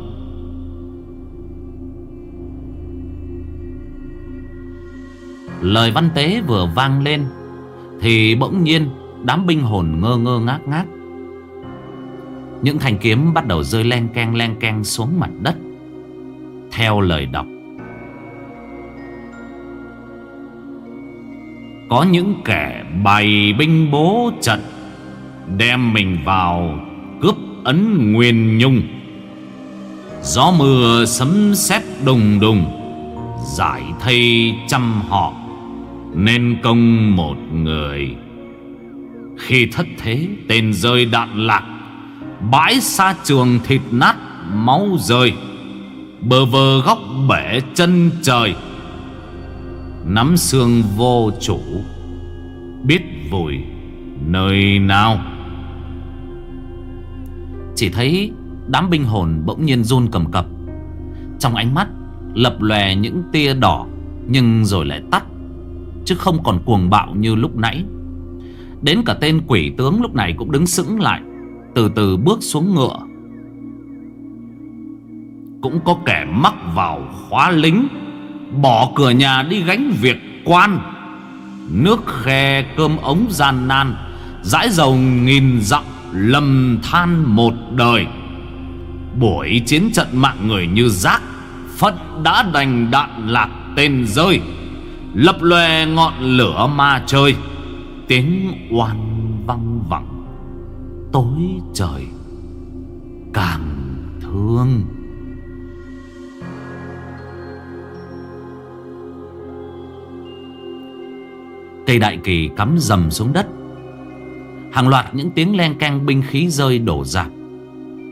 Lời văn tế vừa vang lên, Thì bỗng nhiên Đám binh hồn ngơ ngơ ngác ngác những thanh kiếm bắt đầu rơi len keng len keng xuống mặt đất. Theo lời đọc, Có những kẻ bày binh bố trận, Đem mình vào cướp ấn nguyên nhung. Gió mưa sấm sét đùng đùng, Giải thay trăm họ, Nên công một người. Khi thất thế, tên rơi đạn lạc Bãi xa trường thịt nát, Máu rơi, Bờ vờ góc bể chân trời. Nắm xương vô chủ, Biết vùi nơi nào. Chỉ thấy đám binh hồn bỗng nhiên run cầm cập. Trong ánh mắt lập lòe những tia đỏ, Nhưng rồi lại tắt, Chứ không còn cuồng bạo như lúc nãy. Đến cả tên quỷ tướng lúc này cũng đứng sững lại từ từ bước xuống ngựa. Cũng có kẻ mắc vào khóa lính, Bỏ cửa nhà đi gánh việc quan. Nước khe cơm ống gian nan, Dãi dầu nghìn dặm lầm than một đời. Buổi chiến trận mạng người như rác Phận đã đành đạn lạc tên rơi. Lập lòe ngọn lửa ma chơi, Tiếng oan văng vẳng tối trời càng thương. Cây đại kỳ cắm dầm xuống đất. Hàng loạt những tiếng len keng binh khí rơi đổ rạp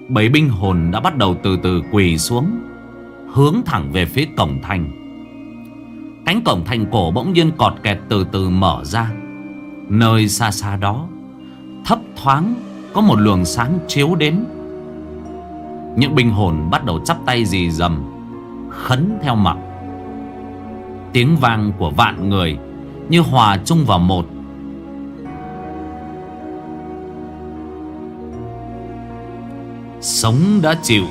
Bảy binh hồn đã bắt đầu từ từ quỳ xuống, Hướng thẳng về phía cổng thành. Cánh cổng thành cổ bỗng nhiên cọt kẹt từ từ mở ra. Nơi xa xa đó, Thấp thoáng có một luồng sáng chiếu đến. Những binh hồn bắt đầu chắp tay dì dầm Khấn theo mặt. Tiếng vang của vạn người Như hòa chung vào một. Sống đã chịu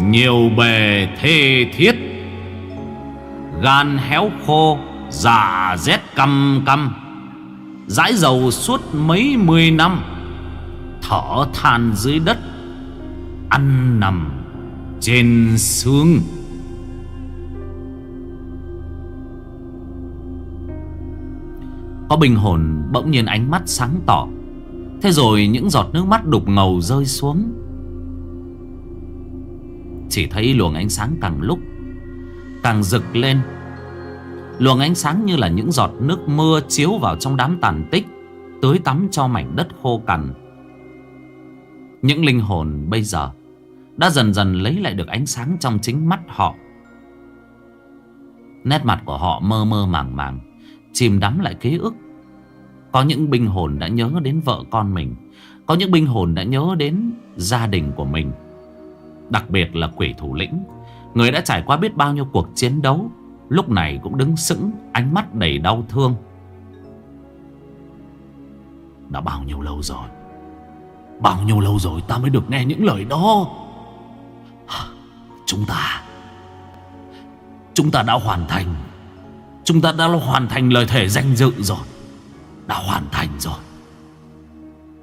Nhiều bề thê thiết. Gan héo khô Dạ rét căm căm. Dãi dầu suốt mấy mươi năm. Thở than dưới đất, Ăn nằm trên xương Có bình hồn bỗng nhiên ánh mắt sáng tỏ. Thế rồi những giọt nước mắt đục ngầu rơi xuống. Chỉ thấy luồng ánh sáng càng lúc Càng rực lên. Luồng ánh sáng như là những giọt nước mưa chiếu vào trong đám tàn tích, Tưới tắm cho mảnh đất khô cằn. Những linh hồn bây giờ Đã dần dần lấy lại được ánh sáng trong chính mắt họ. Nét mặt của họ mơ mơ màng màng, Chìm đắm lại ký ức. Có những binh hồn đã nhớ đến vợ con mình, Có những binh hồn đã nhớ đến gia đình của mình. Đặc biệt là quỷ thủ lĩnh, Người đã trải qua biết bao nhiêu cuộc chiến đấu, Lúc này cũng đứng sững, Ánh mắt đầy đau thương. Đã bao nhiêu lâu rồi? Bao nhiêu lâu rồi ta mới được nghe những lời đó? Chúng ta Chúng ta đã hoàn thành, Chúng ta đã hoàn thành lời thể danh dự rồi. Đã hoàn thành rồi.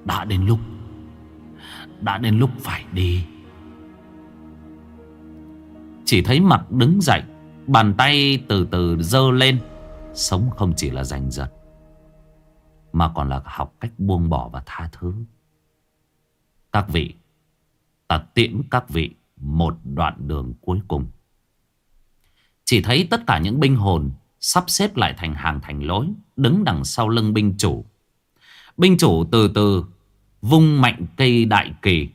Đã đến lúc, Đã đến lúc phải đi. Chỉ thấy mặt đứng dậy, Bàn tay từ từ dơ lên. Sống không chỉ là giành giật, Mà còn là học cách buông bỏ và tha thứ. Các vị, Ta tiễn các vị Một đoạn đường cuối cùng. Chỉ thấy tất cả những binh hồn Sắp xếp lại thành hàng thành lối, Đứng đằng sau lưng binh chủ. Binh chủ từ từ Vung mạnh cây đại kỳ.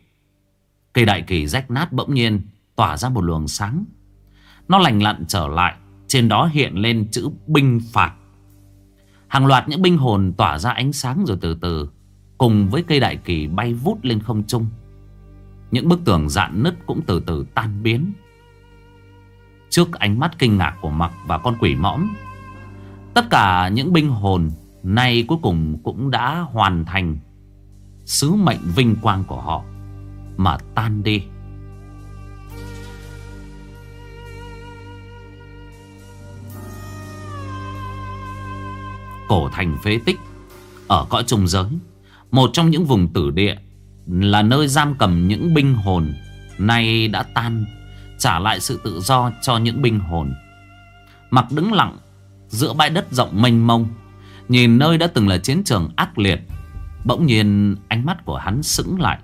Cây đại kỳ rách nát bỗng nhiên, Tỏa ra một luồng sáng. Nó lành lặn trở lại, Trên đó hiện lên chữ binh phạt. Hàng loạt những binh hồn tỏa ra ánh sáng rồi từ từ Cùng với cây đại kỳ bay vút lên không trung. Những bức tường dạn nứt cũng từ từ tan biến. Trước ánh mắt kinh ngạc của Mặc và con quỷ mõm, Tất cả những binh hồn Nay cuối cùng cũng đã hoàn thành Sứ mệnh vinh quang của họ Mà tan đi. Cổ thành phế tích ở cõi trùng giới. Một trong những vùng tử địa là nơi giam cầm những binh hồn nay đã tan, trả lại sự tự do cho những binh hồn. Mặc đứng lặng giữa bãi đất rộng mênh mông, nhìn nơi đã từng là chiến trường ác liệt, bỗng nhiên ánh mắt của hắn sững lại.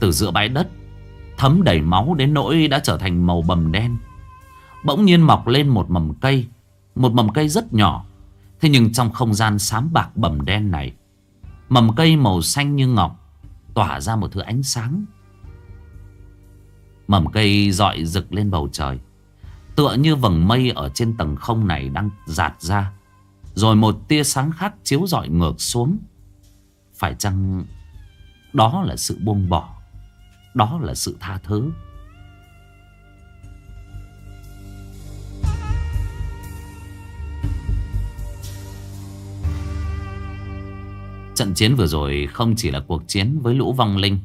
Từ giữa bãi đất, thấm đầy máu đến nỗi đã trở thành màu bầm đen. Bỗng nhiên mọc lên một mầm cây, một mầm cây rất nhỏ, Thế nhưng trong không gian xám bạc bầm đen này Mầm cây màu xanh như ngọc, Tỏa ra một thứ ánh sáng. Mầm cây dọi rực lên bầu trời, Tựa như vầng mây ở trên tầng không này đang giạt ra, Rồi một tia sáng khác chiếu dọi ngược xuống. Phải chăng đó là sự buông bỏ, Đó là sự tha thứ? Trận chiến vừa rồi không chỉ là cuộc chiến với lũ vong linh,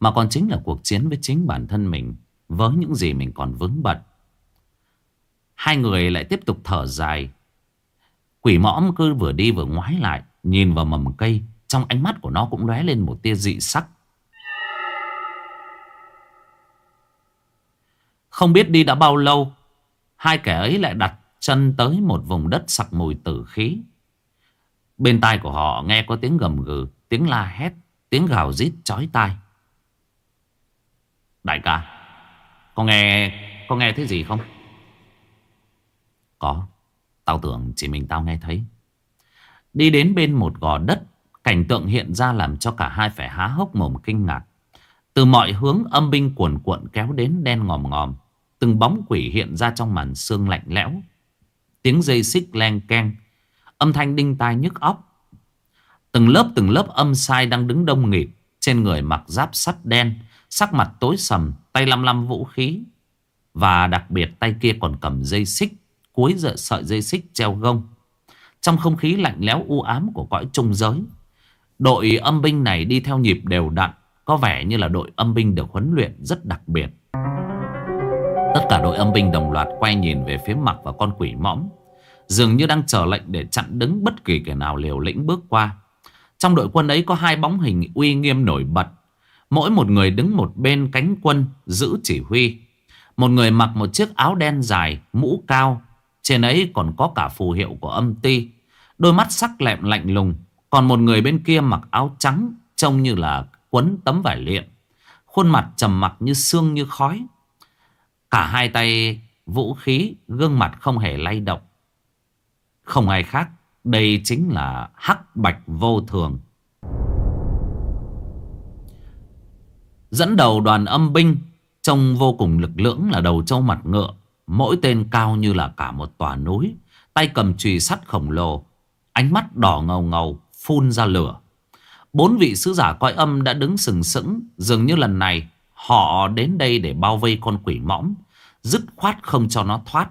Mà còn chính là cuộc chiến với chính bản thân mình, Với những gì mình còn vướng bận. Hai người lại tiếp tục thở dài. Quỷ mõm cứ vừa đi vừa ngoái lại, Nhìn vào mầm cây, Trong ánh mắt của nó cũng lóe lên một tia dị sắc. Không biết đi đã bao lâu, Hai kẻ ấy lại đặt chân tới một vùng đất sặc mùi tử khí. Bên tai của họ nghe có tiếng gầm gừ, tiếng la hét, tiếng gào rít chói tai. Đại ca, có nghe, có nghe thấy gì không? Có, tao tưởng chỉ mình tao nghe thấy. Đi đến bên một gò đất, cảnh tượng hiện ra làm cho cả hai phải há hốc mồm kinh ngạc. Từ mọi hướng âm binh cuồn cuộn kéo đến đen ngòm ngòm. Từng bóng quỷ hiện ra trong màn sương lạnh lẽo. Tiếng dây xích len keng Âm thanh đinh tai nhức óc. Từng lớp từng lớp âm sai đang đứng đông nghịt. Trên người mặc giáp sắt đen, Sắc mặt tối sầm, Tay lăm lăm vũ khí. Và đặc biệt tay kia còn cầm dây xích Cuối dợ sợi dây xích treo gông. Trong không khí lạnh lẽo u ám của cõi trung giới, Đội âm binh này đi theo nhịp đều đặn, Có vẻ như là đội âm binh được huấn luyện rất đặc biệt. Tất cả đội âm binh đồng loạt quay nhìn về phía mặt và con quỷ mõm. Dường như đang chờ lệnh để chặn đứng bất kỳ kẻ nào liều lĩnh bước qua Trong đội quân ấy có hai bóng hình uy nghiêm nổi bật. Mỗi một người đứng một bên cánh quân giữ chỉ huy. Một người mặc một chiếc áo đen dài, mũ cao. Trên ấy còn có cả phù hiệu của âm ti. Đôi mắt sắc lẹm lạnh lùng. Còn một người bên kia mặc áo trắng, trông như là quấn tấm vải liệm. Khuôn mặt trầm mặc như xương như khói. Cả hai tay vũ khí, gương mặt không hề lay động. Không ai khác, đây chính là Hắc Bạch Vô Thường. Dẫn đầu đoàn âm binh, trông vô cùng lực lưỡng là đầu trâu mặt ngựa. Mỗi tên cao như là cả một tòa núi, tay cầm chùy sắt khổng lồ. Ánh mắt đỏ ngầu ngầu, phun ra lửa. Bốn vị sứ giả coi âm đã đứng sừng sững, dường như lần này họ đến đây để bao vây con quỷ mõm, dứt khoát không cho nó thoát.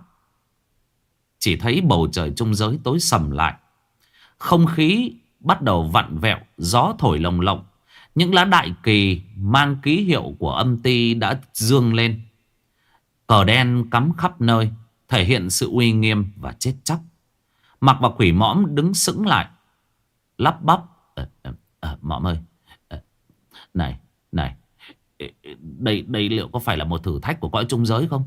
Chỉ thấy bầu trời trung giới tối sầm lại. Không khí bắt đầu vặn vẹo, gió thổi lồng lộng. Những lá đại kỳ mang ký hiệu của âm ti đã dương lên. Cờ đen cắm khắp nơi, thể hiện sự uy nghiêm và chết chóc. Mặc và quỷ mõm đứng sững lại, lắp bắp. À, à, mõm ơi, à, này, này, đây đây liệu có phải là một thử thách của cõi trung giới không?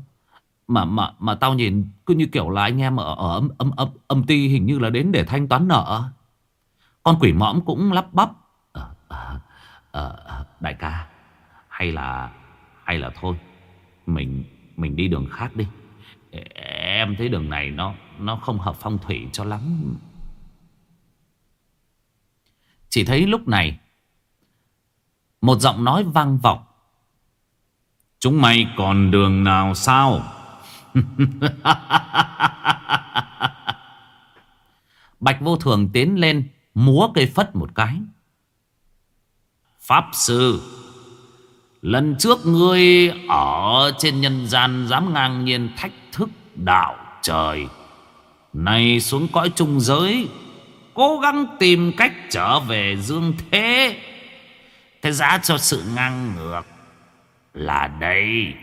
Mà mà mà tao nhìn cứ như kiểu là anh em ở, ở âm, âm âm âm ti hình như là đến để thanh toán nợ. Con quỷ mõm cũng lắp bắp. À, à, à, đại ca, hay là hay là thôi, mình mình đi đường khác đi. Em thấy đường này nó nó không hợp phong thủy cho lắm. Chỉ thấy lúc này một giọng nói vang vọng. Chúng mày còn đường nào sao? Bạch vô thường tiến lên, Múa cây phất một cái. Pháp sư, Lần trước ngươi ở trên nhân gian Dám ngang nhiên thách thức đạo trời. Này xuống cõi trung giới, Cố gắng tìm cách trở về dương thế. Thế giá cho sự ngang ngược Là đây.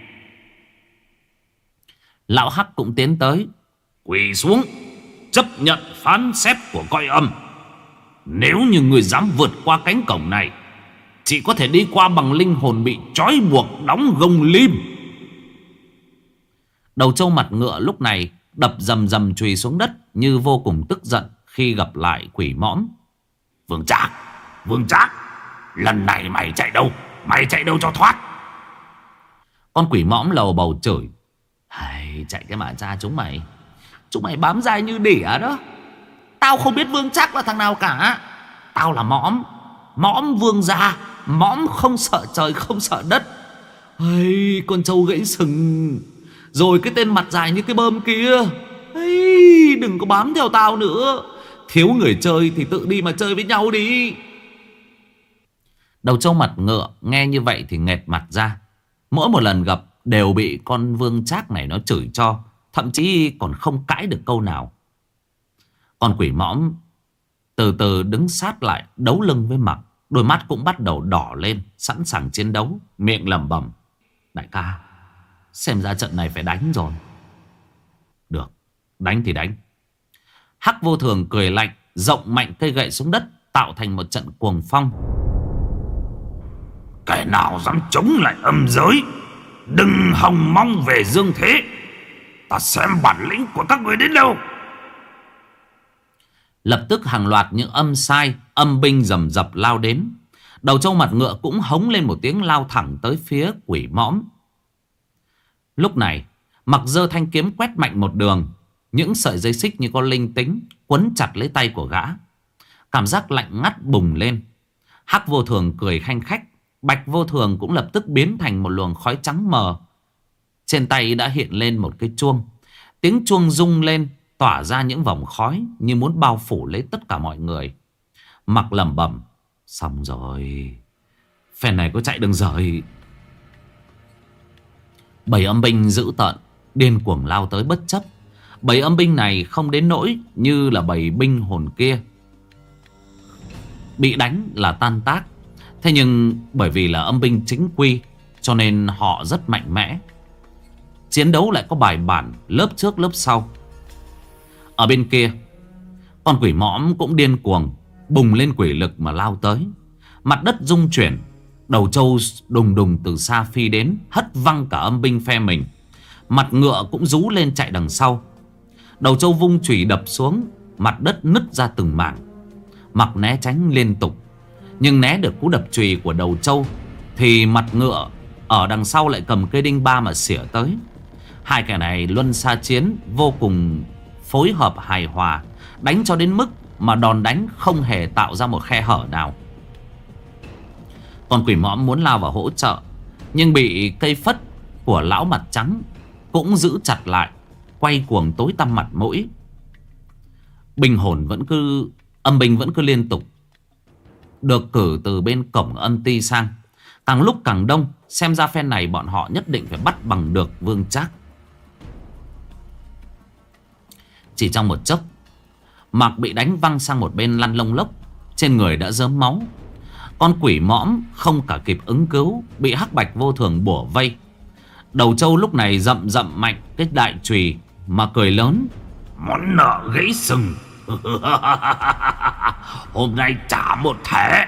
Lão Hắc cũng tiến tới. Quỳ xuống Chấp nhận phán xét của coi âm. Nếu như người dám vượt qua cánh cổng này Chỉ có thể đi qua bằng linh hồn bị trói buộc đóng gông lim. Đầu trâu mặt ngựa lúc này Đập dầm dầm chùy xuống đất Như vô cùng tức giận Khi gặp lại quỷ mõm. Vương Trác Vương Trác Lần này mày chạy đâu? Mày chạy đâu cho thoát? Con quỷ mõm lầu bầu chửi hay chạy cái mà ra chúng mày. Chúng mày bám dai như đỉa đó. Tao không biết vương chắc là thằng nào cả. Tao là mõm. Mõm vương gia. Mõm không sợ trời không sợ đất. Ây, con trâu gãy sừng. Rồi cái tên mặt dài như cái bơm kia. Ây, Đừng có bám theo tao nữa. Thiếu người chơi thì tự đi mà chơi với nhau đi. Đầu trâu mặt ngựa Nghe như vậy thì nghẹt mặt ra. Mỗi một lần gặp Đều bị con vương trác này nó chửi cho, Thậm chí còn không cãi được câu nào. Con quỷ mõm Từ từ đứng sát lại, Đấu lưng với mặt, Đôi mắt cũng bắt đầu đỏ lên, Sẵn sàng chiến đấu, Miệng lẩm bẩm, Đại ca, Xem ra trận này phải đánh rồi. Được, Đánh thì đánh. Hắc vô thường cười lạnh, Rộng mạnh cây gậy xuống đất, Tạo thành một trận cuồng phong. Kẻ nào dám chống lại âm giới? Đừng hòng mong về dương thế. Ta xem bản lĩnh của các người đến đâu. Lập tức hàng loạt những âm sai, Âm binh rầm rập lao đến. Đầu trâu mặt ngựa cũng hống lên một tiếng lao thẳng tới phía quỷ mõm. Lúc này, Mặc dơ thanh kiếm quét mạnh một đường, Những sợi dây xích như con linh tính Quấn chặt lấy tay của gã. Cảm giác lạnh ngắt bùng lên. Hắc vô thường cười khanh khách. Bạch vô thường cũng lập tức biến thành một luồng khói trắng mờ. Trên tay đã hiện lên một cái chuông. Tiếng chuông rung lên, tỏa ra những vòng khói như muốn bao phủ lấy tất cả mọi người. Mặc lẩm bẩm, xong rồi. Phen này có chạy đừng rời. Bảy âm binh dữ tợn, điên cuồng lao tới bất chấp. Bảy âm binh này không đến nỗi như là bảy binh hồn kia. Bị đánh là tan tác Thế nhưng bởi vì là âm binh chính quy, Cho nên họ rất mạnh mẽ. Chiến đấu lại có bài bản Lớp trước lớp sau. Ở bên kia, Con quỷ mõm cũng điên cuồng Bùng lên quỷ lực mà lao tới. Mặt đất rung chuyển, Đầu trâu đùng đùng từ xa phi đến, Hất văng cả âm binh phe mình. Mặt ngựa cũng rú lên chạy đằng sau. Đầu trâu vung chùy đập xuống, Mặt đất nứt ra từng mảng. Mặc né tránh liên tục. Nhưng né được cú đập chùy của đầu trâu, Thì mặt ngựa Ở đằng sau lại cầm cây đinh ba mà xỉa tới. Hai kẻ này luân xa chiến, Vô cùng phối hợp hài hòa, Đánh cho đến mức Mà đòn đánh không hề tạo ra một khe hở nào. Con quỷ mõm muốn lao vào hỗ trợ, Nhưng bị cây phất Của lão mặt trắng Cũng giữ chặt lại, Quay cuồng tối tăm mặt mũi. Bình hồn vẫn cứ, Âm binh vẫn cứ liên tục. Được cử từ bên cổng ân ti sang. Càng lúc càng đông, Xem ra phen này bọn họ nhất định phải bắt bằng được vương trác. Chỉ trong một chốc, Mạc bị đánh văng sang một bên lăn lông lốc, Trên người đã dớm máu. Con quỷ mõm không cả kịp ứng cứu, Bị hắc bạch vô thường bủa vây. Đầu trâu lúc này rậm rậm mạnh, Cái đại trùy mà cười lớn, Món nợ gãy sừng. Hôm nay trả một thể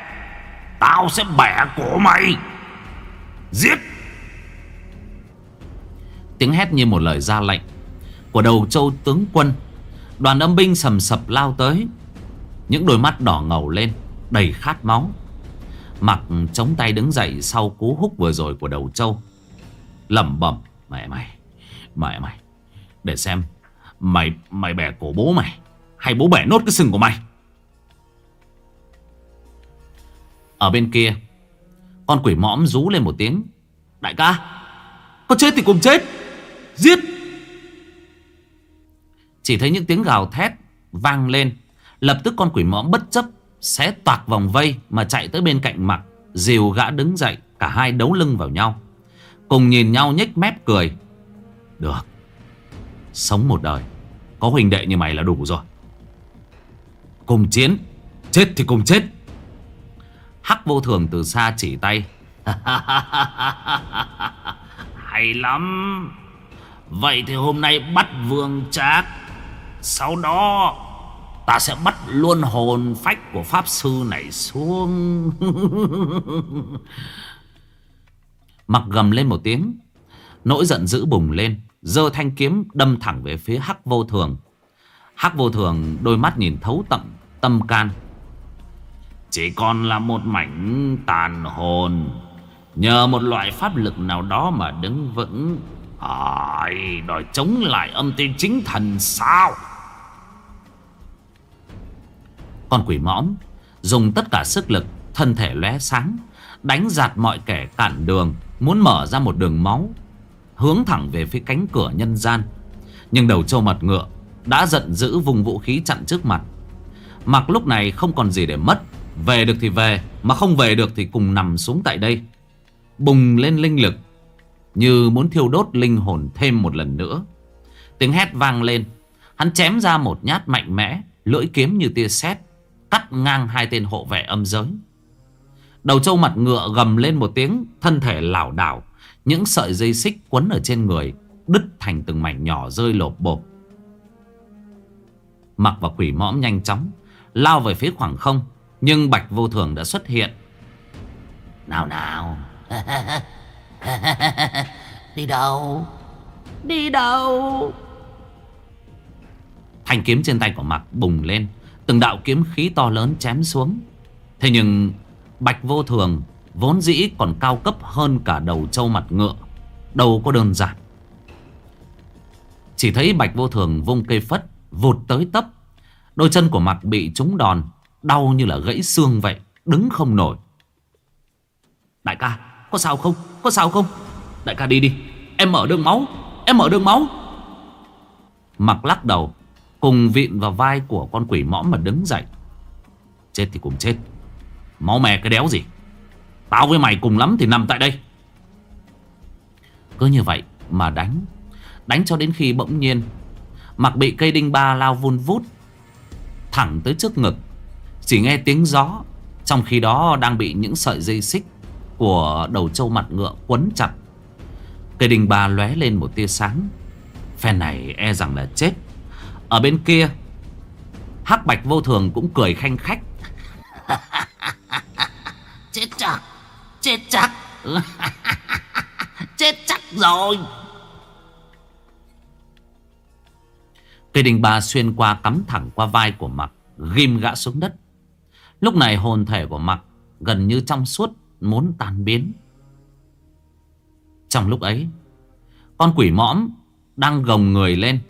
Tao sẽ bẻ cổ mày. Giết. Tiếng hét như một lời ra lệnh Của đầu châu tướng quân. Đoàn âm binh sầm sập lao tới. Những đôi mắt đỏ ngầu lên, Đầy khát máu. Mặc chống tay đứng dậy sau cú húc vừa rồi của đầu châu. Lẩm bẩm, Mẹ mày Mẹ mày, Để xem Mày mày bẻ cổ bố mày. Hay bố bẻ nốt cái sừng của mày. Ở bên kia, Con quỷ mõm rú lên một tiếng. Đại ca, Có chết thì cùng chết. Giết. Chỉ thấy những tiếng gào thét Vang lên. Lập tức con quỷ mõm bất chấp, Xé toạc vòng vây Mà chạy tới bên cạnh mặt, Dìu gã đứng dậy, Cả hai đấu lưng vào nhau. Cùng nhìn nhau nhếch mép cười. Được, Sống một đời, Có huynh đệ như mày là đủ rồi. Cùng chiến. Chết thì cùng chết. Hắc vô thường từ xa chỉ tay. Hay lắm. Vậy thì hôm nay bắt vương trác. Sau đó, Ta sẽ bắt luôn hồn phách của pháp sư này xuống. Mặc gầm lên một tiếng, Nỗi giận dữ bùng lên, giơ thanh kiếm đâm thẳng về phía Hắc Vô Thường. Hắc Vô Thường đôi mắt nhìn thấu tận tâm can. Chỉ còn là một mảnh tàn hồn. Nhờ một loại pháp lực nào đó mà đứng vững. Ai đòi chống lại âm tiên chính thần sao? Con quỷ mõm dùng tất cả sức lực, thân thể lóe sáng, đánh giạt mọi kẻ cản đường, muốn mở ra một đường máu Hướng thẳng về phía cánh cửa nhân gian Nhưng đầu trâu mặt ngựa đã giận dữ vùng vũ khí chặn trước mặt. Mặc lúc này không còn gì để mất, Về được thì về, Mà không về được thì cùng nằm xuống tại đây, Bùng lên linh lực, Như muốn thiêu đốt linh hồn thêm một lần nữa. Tiếng hét vang lên, Hắn chém ra một nhát mạnh mẽ, Lưỡi kiếm như tia sét, Cắt ngang hai tên hộ vệ âm giới. Đầu trâu mặt ngựa gầm lên một tiếng, Thân thể lảo đảo, những sợi dây xích quấn ở trên người, Đứt thành từng mảnh nhỏ rơi lộp bộp. Mặc và quỷ mõm nhanh chóng Lao về phía khoảng không Nhưng Bạch Vô Thường đã xuất hiện. Nào nào. Đi đâu? Đi đâu? Thanh kiếm trên tay của Mặc bùng lên Từng đạo kiếm khí to lớn chém xuống. Thế nhưng Bạch Vô Thường Vốn dĩ còn cao cấp hơn cả đầu trâu mặt ngựa Đâu có đơn giản. Chỉ thấy Bạch Vô Thường vung cây phất Vụt tới tấp. Đôi chân của mặt bị trúng đòn, Đau như là gãy xương vậy, Đứng không nổi. Đại ca, có sao không? Có sao không? Đại ca đi đi, Em mở đường máu, Em mở đường máu. Mặc lắc đầu, Cùng vịn vào vai của con quỷ mõm mà đứng dậy. Chết thì cùng chết. Máu mè cái đéo gì? Tao với mày cùng lắm thì nằm tại đây. Cứ như vậy mà đánh. Đánh cho đến khi bỗng nhiên Mặc bị cây đinh ba lao vun vút, Thẳng tới trước ngực. Chỉ nghe tiếng gió, Trong khi đó đang bị những sợi dây xích Của đầu trâu mặt ngựa quấn chặt. Cây đinh ba lóe lên một tia sáng. Phen này e rằng là chết. Ở bên kia, Hắc bạch vô thường cũng cười khanh khách. Chết chắc Chết chắc. Chết chắc rồi. Cây đinh ba xuyên qua cắm thẳng qua vai của Mặc Ghim gã xuống đất. Lúc này hồn thể của Mặc Gần như trong suốt, muốn tan biến. Trong lúc ấy, Con quỷ mõm Đang gồng người lên,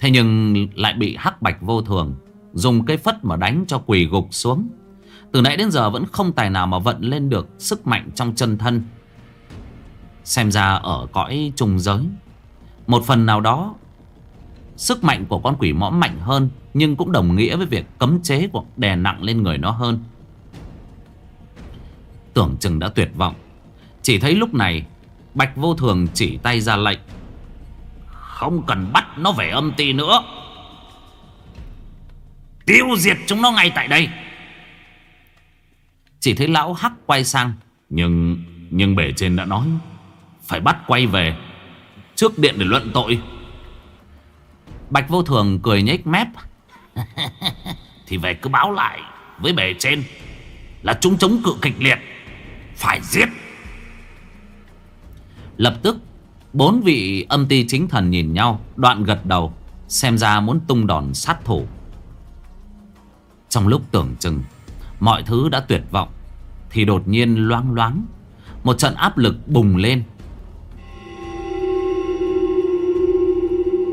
Thế nhưng lại bị hắc bạch vô thường Dùng cây phất mà đánh cho quỷ gục xuống. Từ nãy đến giờ vẫn không tài nào mà vận lên được Sức mạnh trong chân thân. Xem ra ở cõi trùng giới, Một phần nào đó Sức mạnh của con quỷ mõm mạnh hơn, Nhưng cũng đồng nghĩa với việc cấm chế của đè nặng lên người nó hơn. Tưởng chừng đã tuyệt vọng. Chỉ thấy lúc này, Bạch vô thường chỉ tay ra lệnh. Không cần bắt nó về âm ti nữa. Tiêu diệt chúng nó ngay tại đây. Chỉ thấy lão hắc quay sang, Nhưng Nhưng bể trên đã nói, Phải bắt quay về. Trước điện để luận tội. Bạch vô thường cười nhếch mép. Thì về cứ báo lại Với bề trên Là chúng chống cự kịch liệt, Phải giết. Lập tức, Bốn vị âm ti chính thần nhìn nhau, Đoạn gật đầu, Xem ra muốn tung đòn sát thủ. Trong lúc tưởng chừng, Mọi thứ đã tuyệt vọng, Thì đột nhiên loáng loáng, Một trận áp lực bùng lên.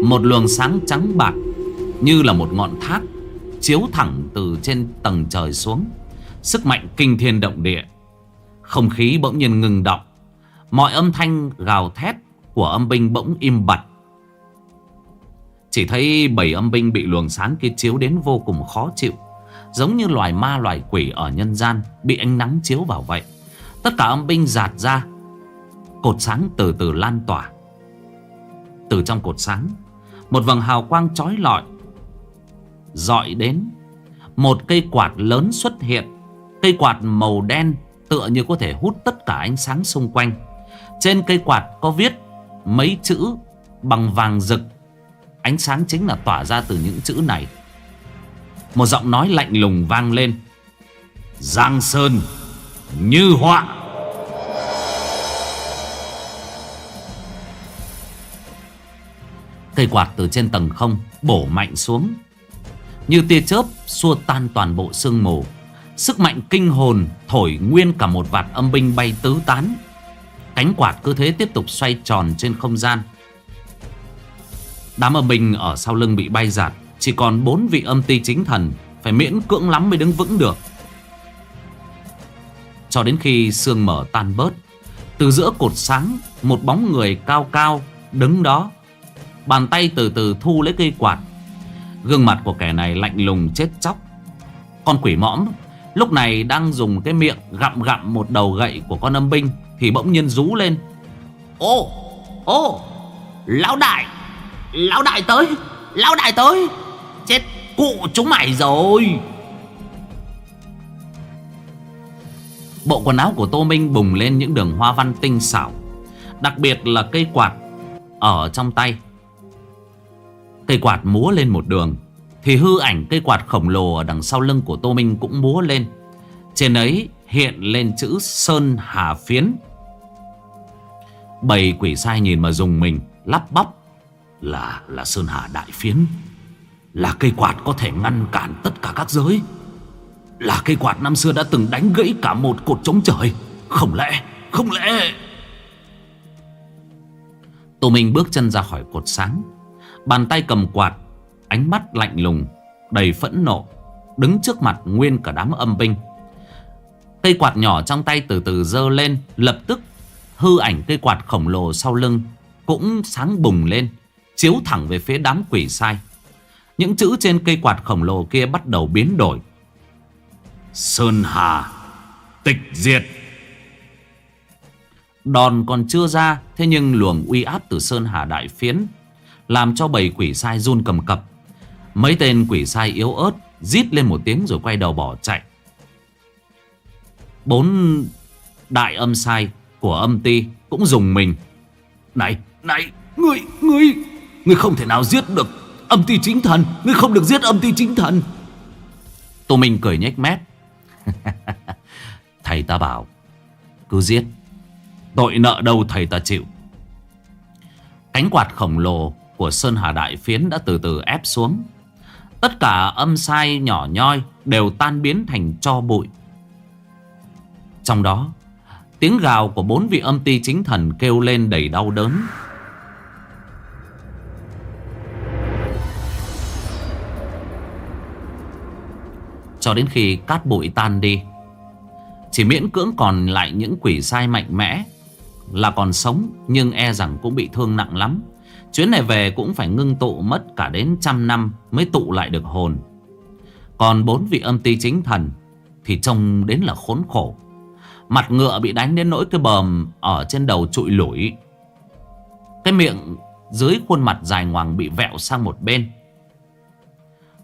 Một luồng sáng trắng bạc Như là một ngọn thác Chiếu thẳng từ trên tầng trời xuống. Sức mạnh kinh thiên động địa. Không khí bỗng nhiên ngừng động Mọi âm thanh gào thét Của âm binh bỗng im bặt. Chỉ thấy bảy âm binh bị luồng sáng kia chiếu đến vô cùng khó chịu, Giống như loài ma, loài quỷ ở nhân gian Bị ánh nắng chiếu vào vậy. Tất cả âm binh giạt ra. Cột sáng từ từ lan tỏa. Từ trong cột sáng một vầng hào quang chói lọi. Dọi đến, Một cây quạt lớn xuất hiện. Cây quạt màu đen Tựa như có thể hút tất cả ánh sáng xung quanh. Trên cây quạt có viết Mấy chữ bằng vàng rực. Ánh sáng chính là tỏa ra từ những chữ này. Một giọng nói lạnh lùng vang lên. Giang Sơn, Như họa. Cây quạt từ trên tầng không bổ mạnh xuống. Như tia chớp xua tan toàn bộ sương mù, Sức mạnh kinh hồn thổi nguyên cả một vạt âm binh bay tứ tán. Cánh quạt cứ thế tiếp tục xoay tròn trên không gian. Đám âm binh ở sau lưng bị bay giạt, Chỉ còn bốn vị âm ti chính thần Phải miễn cưỡng lắm mới đứng vững được. Cho đến khi sương mở tan bớt, Từ giữa cột sáng, Một bóng người cao cao đứng đó Bàn tay từ từ thu lấy cây quạt. Gương mặt của kẻ này lạnh lùng chết chóc. Con quỷ mõm, Lúc này đang dùng cái miệng gặm gặm một đầu gậy của con âm binh Thì bỗng nhiên rú lên. Ô Ô, Lão đại Lão đại tới, Lão đại tới, Chết cụ chúng mày rồi. Bộ quần áo của Tô Minh bùng lên những đường hoa văn tinh xảo, Đặc biệt là cây quạt Ở trong tay. Cây quạt múa lên một đường, Thì hư ảnh cây quạt khổng lồ ở đằng sau lưng của Tô Minh cũng múa lên. Trên ấy hiện lên chữ Sơn Hà Phiến. Bầy quỷ sai nhìn mà dùng mình, Lắp bắp Là là Sơn Hà Đại Phiến. Là cây quạt có thể ngăn cản tất cả các giới. Là cây quạt năm xưa đã từng đánh gãy cả một cột chống trời. Không lẽ Không lẽ? Tô Minh bước chân ra khỏi cột sáng. Bàn tay cầm quạt Ánh mắt lạnh lùng Đầy phẫn nộ Đứng trước mặt nguyên cả đám âm binh. Cây quạt nhỏ trong tay từ từ dơ lên Lập tức hư ảnh cây quạt khổng lồ sau lưng Cũng sáng bùng lên Chiếu thẳng về phía đám quỷ sai. Những chữ trên cây quạt khổng lồ kia bắt đầu biến đổi. Sơn Hà Tịch diệt. Đòn còn chưa ra Thế nhưng luồng uy áp từ Sơn Hà Đại Phiến làm cho bầy quỷ sai run cầm cập. Mấy tên quỷ sai yếu ớt Rít lên một tiếng rồi quay đầu bỏ chạy. Bốn đại âm sai của âm ti Cũng dùng mình. Này, này, ngươi, ngươi Ngươi không thể nào giết được âm ti chính thần. Ngươi không được giết âm ti chính thần. Tô Minh cười nhếch mép. Thầy ta bảo Cứ giết. Tội nợ đâu thầy ta chịu. Cánh quạt khổng lồ của Sơn Hà Đại Phiến đã từ từ ép xuống. Tất cả âm sai nhỏ nhoi đều tan biến thành cho bụi. Trong đó, Tiếng gào của bốn vị âm ti chính thần kêu lên đầy đau đớn. Cho đến khi cát bụi tan đi, Chỉ miễn cưỡng còn lại những quỷ sai mạnh mẽ Là còn sống, Nhưng e rằng cũng bị thương nặng lắm. Chuyến này về cũng phải ngưng tụ mất cả đến trăm năm Mới tụ lại được hồn. Còn bốn vị âm ti chính thần Thì trông đến là khốn khổ. Mặt ngựa bị đánh đến nỗi cái bờm Ở trên đầu trụi lủi. Cái miệng dưới khuôn mặt dài ngoằng bị vẹo sang một bên.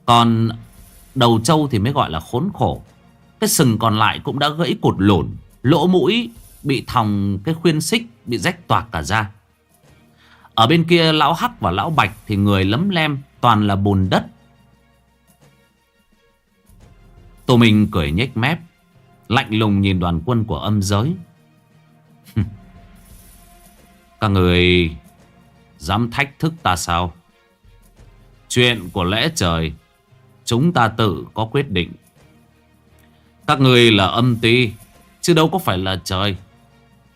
Còn đầu trâu thì mới gọi là khốn khổ. Cái sừng còn lại cũng đã gãy cột lổn Lỗ mũi bị thòng, cái khuyên xích Bị rách toạc cả ra. Ở bên kia lão Hắc và lão Bạch Thì người lấm lem toàn là bùn đất. Tô Minh cười nhếch mép, Lạnh lùng nhìn đoàn quân của âm giới. Các người Dám thách thức ta sao? Chuyện của lẽ trời, Chúng ta tự có quyết định. Các người là âm ti, Chứ đâu có phải là trời.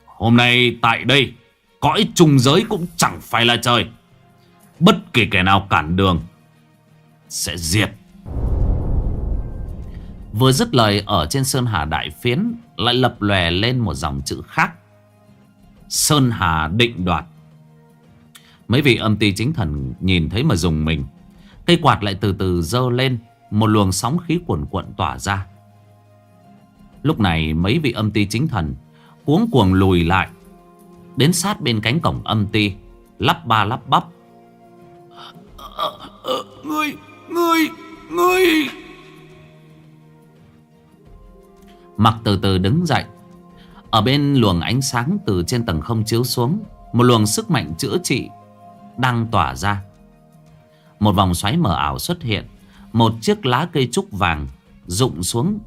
Hôm nay tại đây. Cõi trùng giới cũng chẳng phải là trời. Bất kỳ kẻ nào cản đường Sẽ diệt. Vừa dứt lời, ở trên Sơn Hà Đại Phiến Lại lập lòe lên một dòng chữ khác. Sơn Hà định đoạt. Mấy vị âm ty chính thần nhìn thấy mà dùng mình. Cây quạt lại từ từ dơ lên, Một luồng sóng khí cuồn cuộn tỏa ra. Lúc này, mấy vị âm ty chính thần Cuống cuồng lùi lại. Đến sát bên cánh cổng âm ti Lắp ba lắp bắp. À, à, Ngươi Ngươi Ngươi. Mặc từ từ đứng dậy. Ở bên luồng ánh sáng từ trên tầng không chiếu xuống Một luồng sức mạnh chữa trị Đang tỏa ra. Một vòng xoáy mờ ảo xuất hiện Một chiếc lá cây trúc vàng rụng xuống.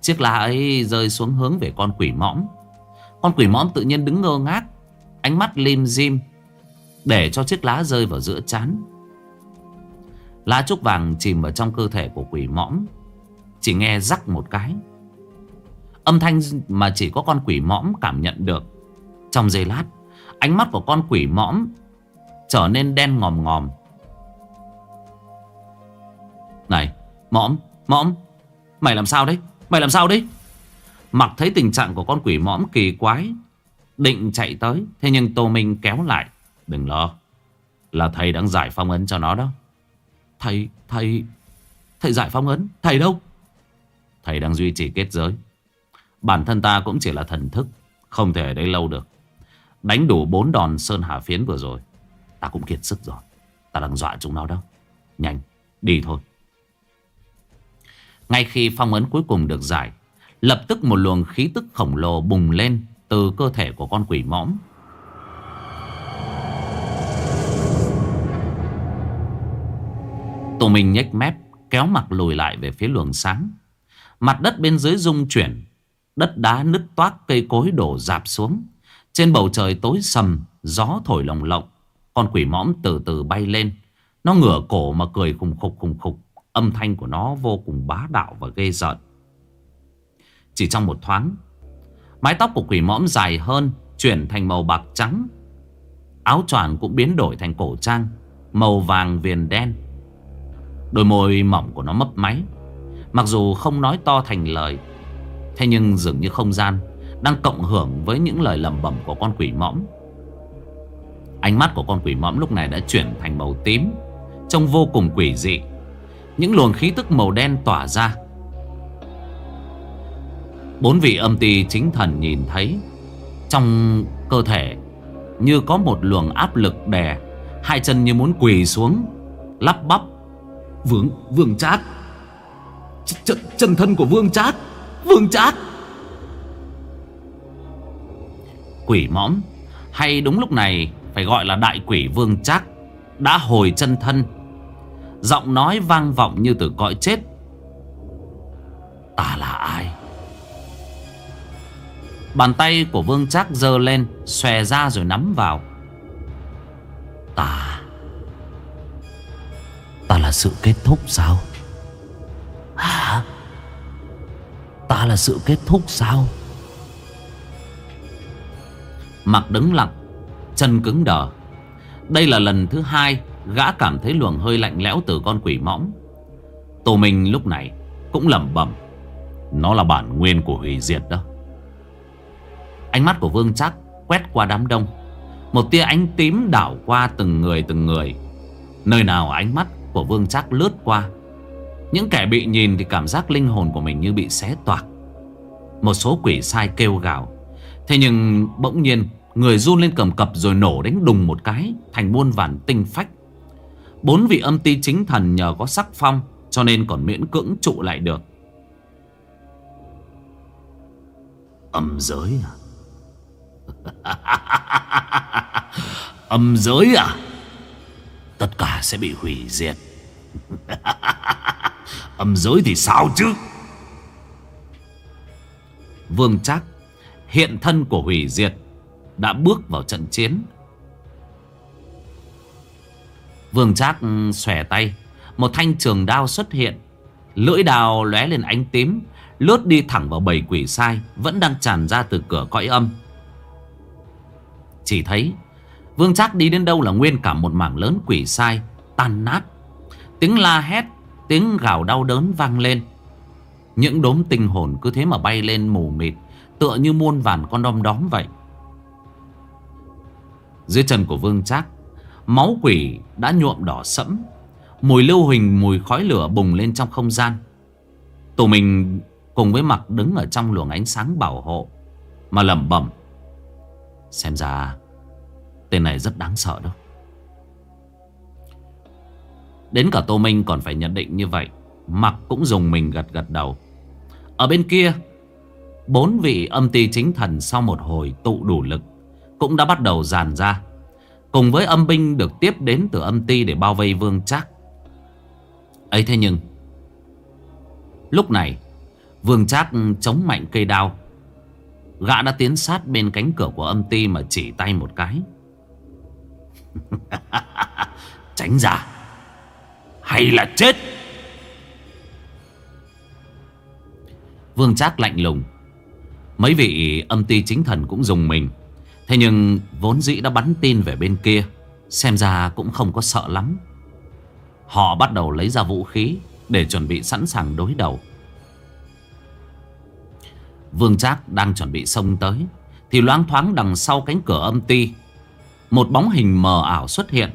Chiếc lá ấy rơi xuống hướng về con quỷ mõm con quỷ mõm tự nhiên đứng ngơ ngác, Ánh mắt lim dim, Để cho chiếc lá rơi vào giữa chán. Lá trúc vàng chìm vào trong cơ thể của quỷ mõm, Chỉ nghe rắc một cái. Âm thanh mà chỉ có con quỷ mõm cảm nhận được Trong giây lát, Ánh mắt của con quỷ mõm Trở nên đen ngòm ngòm. Này, mõm Mõm, Mày làm sao đấy? Mày làm sao đấy? Mặc thấy tình trạng của con quỷ mõm kỳ quái, Định chạy tới. Thế nhưng Tô Minh kéo lại, Đừng lo, Là thầy đang giải phong ấn cho nó đó. Thầy Thầy Thầy giải phong ấn? Thầy đâu? Thầy đang duy trì kết giới. Bản thân ta cũng chỉ là thần thức, Không thể ở đây lâu được. Đánh đủ bốn đòn sơn hà phiến vừa rồi, Ta cũng kiệt sức rồi. Ta đang dọa chúng nó đó. Nhanh, đi thôi. Ngay khi phong ấn cuối cùng được giải Lập tức một luồng khí tức khổng lồ bùng lên Từ cơ thể của con quỷ mõm. Tô mình nhếch mép, Kéo mặt lùi lại về phía luồng sáng. Mặt đất bên dưới rung chuyển, Đất đá nứt toác, cây cối đổ dạp xuống. Trên bầu trời tối sầm, Gió thổi lồng lộng. Con quỷ mõm từ từ bay lên. Nó ngửa cổ mà cười khùng khục khùng khục. Âm thanh của nó vô cùng bá đạo và ghê rợn. Chỉ trong một thoáng, Mái tóc của quỷ mõm dài hơn Chuyển thành màu bạc trắng. Áo choàng cũng biến đổi thành cổ trang, Màu vàng viền đen. Đôi môi mỏng của nó mấp máy, Mặc dù không nói to thành lời, Thế nhưng dường như không gian Đang cộng hưởng với những lời lầm bẩm của con quỷ mõm. Ánh mắt của con quỷ mõm lúc này đã chuyển thành màu tím, Trông vô cùng quỷ dị. Những luồng khí tức màu đen tỏa ra Bốn vị âm ti chính thần nhìn thấy. Trong cơ thể Như có một luồng áp lực đè Hai chân như muốn quỳ xuống Lắp bắp Vương, vương chát. Ch Chân thân của vương chát Vương chát. Quỷ mõm Hay đúng lúc này Phải gọi là đại quỷ vương chát Đã hồi chân thân. Giọng nói vang vọng như từ cõi chết. Ta là ai? Bàn tay của Vương Trác giơ lên, Xòe ra rồi nắm vào. Ta Ta là sự kết thúc sao? Hả? Ta là sự kết thúc sao? Mặc đứng lặng, Chân cứng đờ. Đây là lần thứ hai Gã cảm thấy luồng hơi lạnh lẽo từ con quỷ mõm. Tô Minh lúc này Cũng lẩm bẩm, Nó là bản nguyên của hủy diệt đó. Ánh mắt của Vương Trác quét qua đám đông. Một tia ánh tím đảo qua từng người từng người. Nơi nào ánh mắt của Vương Trác lướt qua, Những kẻ bị nhìn thì cảm giác linh hồn của mình như bị xé toạc. Một số quỷ sai kêu gào. Thế nhưng bỗng nhiên, Người run lên cầm cập rồi nổ đánh đùng một cái Thành muôn vàn tinh phách. Bốn vị âm ti chính thần nhờ có sắc phong, Cho nên còn miễn cưỡng trụ lại được. Âm giới à? Âm giới à? Tất cả sẽ bị hủy diệt. Âm giới thì sao chứ? Vương Trác, Hiện thân của hủy diệt Đã bước vào trận chiến. Vương Trác ừ, xòe tay. Một thanh trường đao xuất hiện. Lưỡi đào lóe lên ánh tím. Lướt đi thẳng vào bầy quỷ sai, Vẫn đang tràn ra từ cửa cõi âm. Chỉ thấy, Vương Trác đi đến đâu là nguyên cả một mảng lớn quỷ sai, Tan nát. Tiếng la hét, Tiếng gào đau đớn vang lên. Những đốm tinh hồn cứ thế mà bay lên mù mịt, Tựa như muôn vàn con đom đóm vậy. Dưới chân của Vương Trác, Máu quỷ đã nhuộm đỏ sẫm. Mùi lưu huỳnh, mùi khói lửa bùng lên trong không gian. Tụi mình cùng với mặt đứng ở trong luồng ánh sáng bảo hộ, Mà lẩm bẩm Xem ra Tên này rất đáng sợ đó. Đến cả Tô Minh còn phải nhận định như vậy. Mặc cũng dùng mình gật gật đầu. Ở bên kia, Bốn vị âm ti chính thần sau một hồi tụ đủ lực Cũng đã bắt đầu dàn ra. Cùng với âm binh được tiếp đến từ âm ti để bao vây vương trác. Ấy thế nhưng, Lúc này, Vương trác chống mạnh cây đao. Gã đã tiến sát bên cánh cửa của âm ti mà chỉ tay một cái. Tránh ra. Hay là chết. Vương Trác lạnh lùng. Mấy vị âm ti chính thần cũng dùng mình. Thế nhưng vốn dĩ đã bắn tin về bên kia, Xem ra cũng không có sợ lắm. Họ bắt đầu lấy ra vũ khí Để chuẩn bị sẵn sàng đối đầu. Vương Trác đang chuẩn bị xông tới, Thì loáng thoáng đằng sau cánh cửa âm ti, Một bóng hình mờ ảo xuất hiện.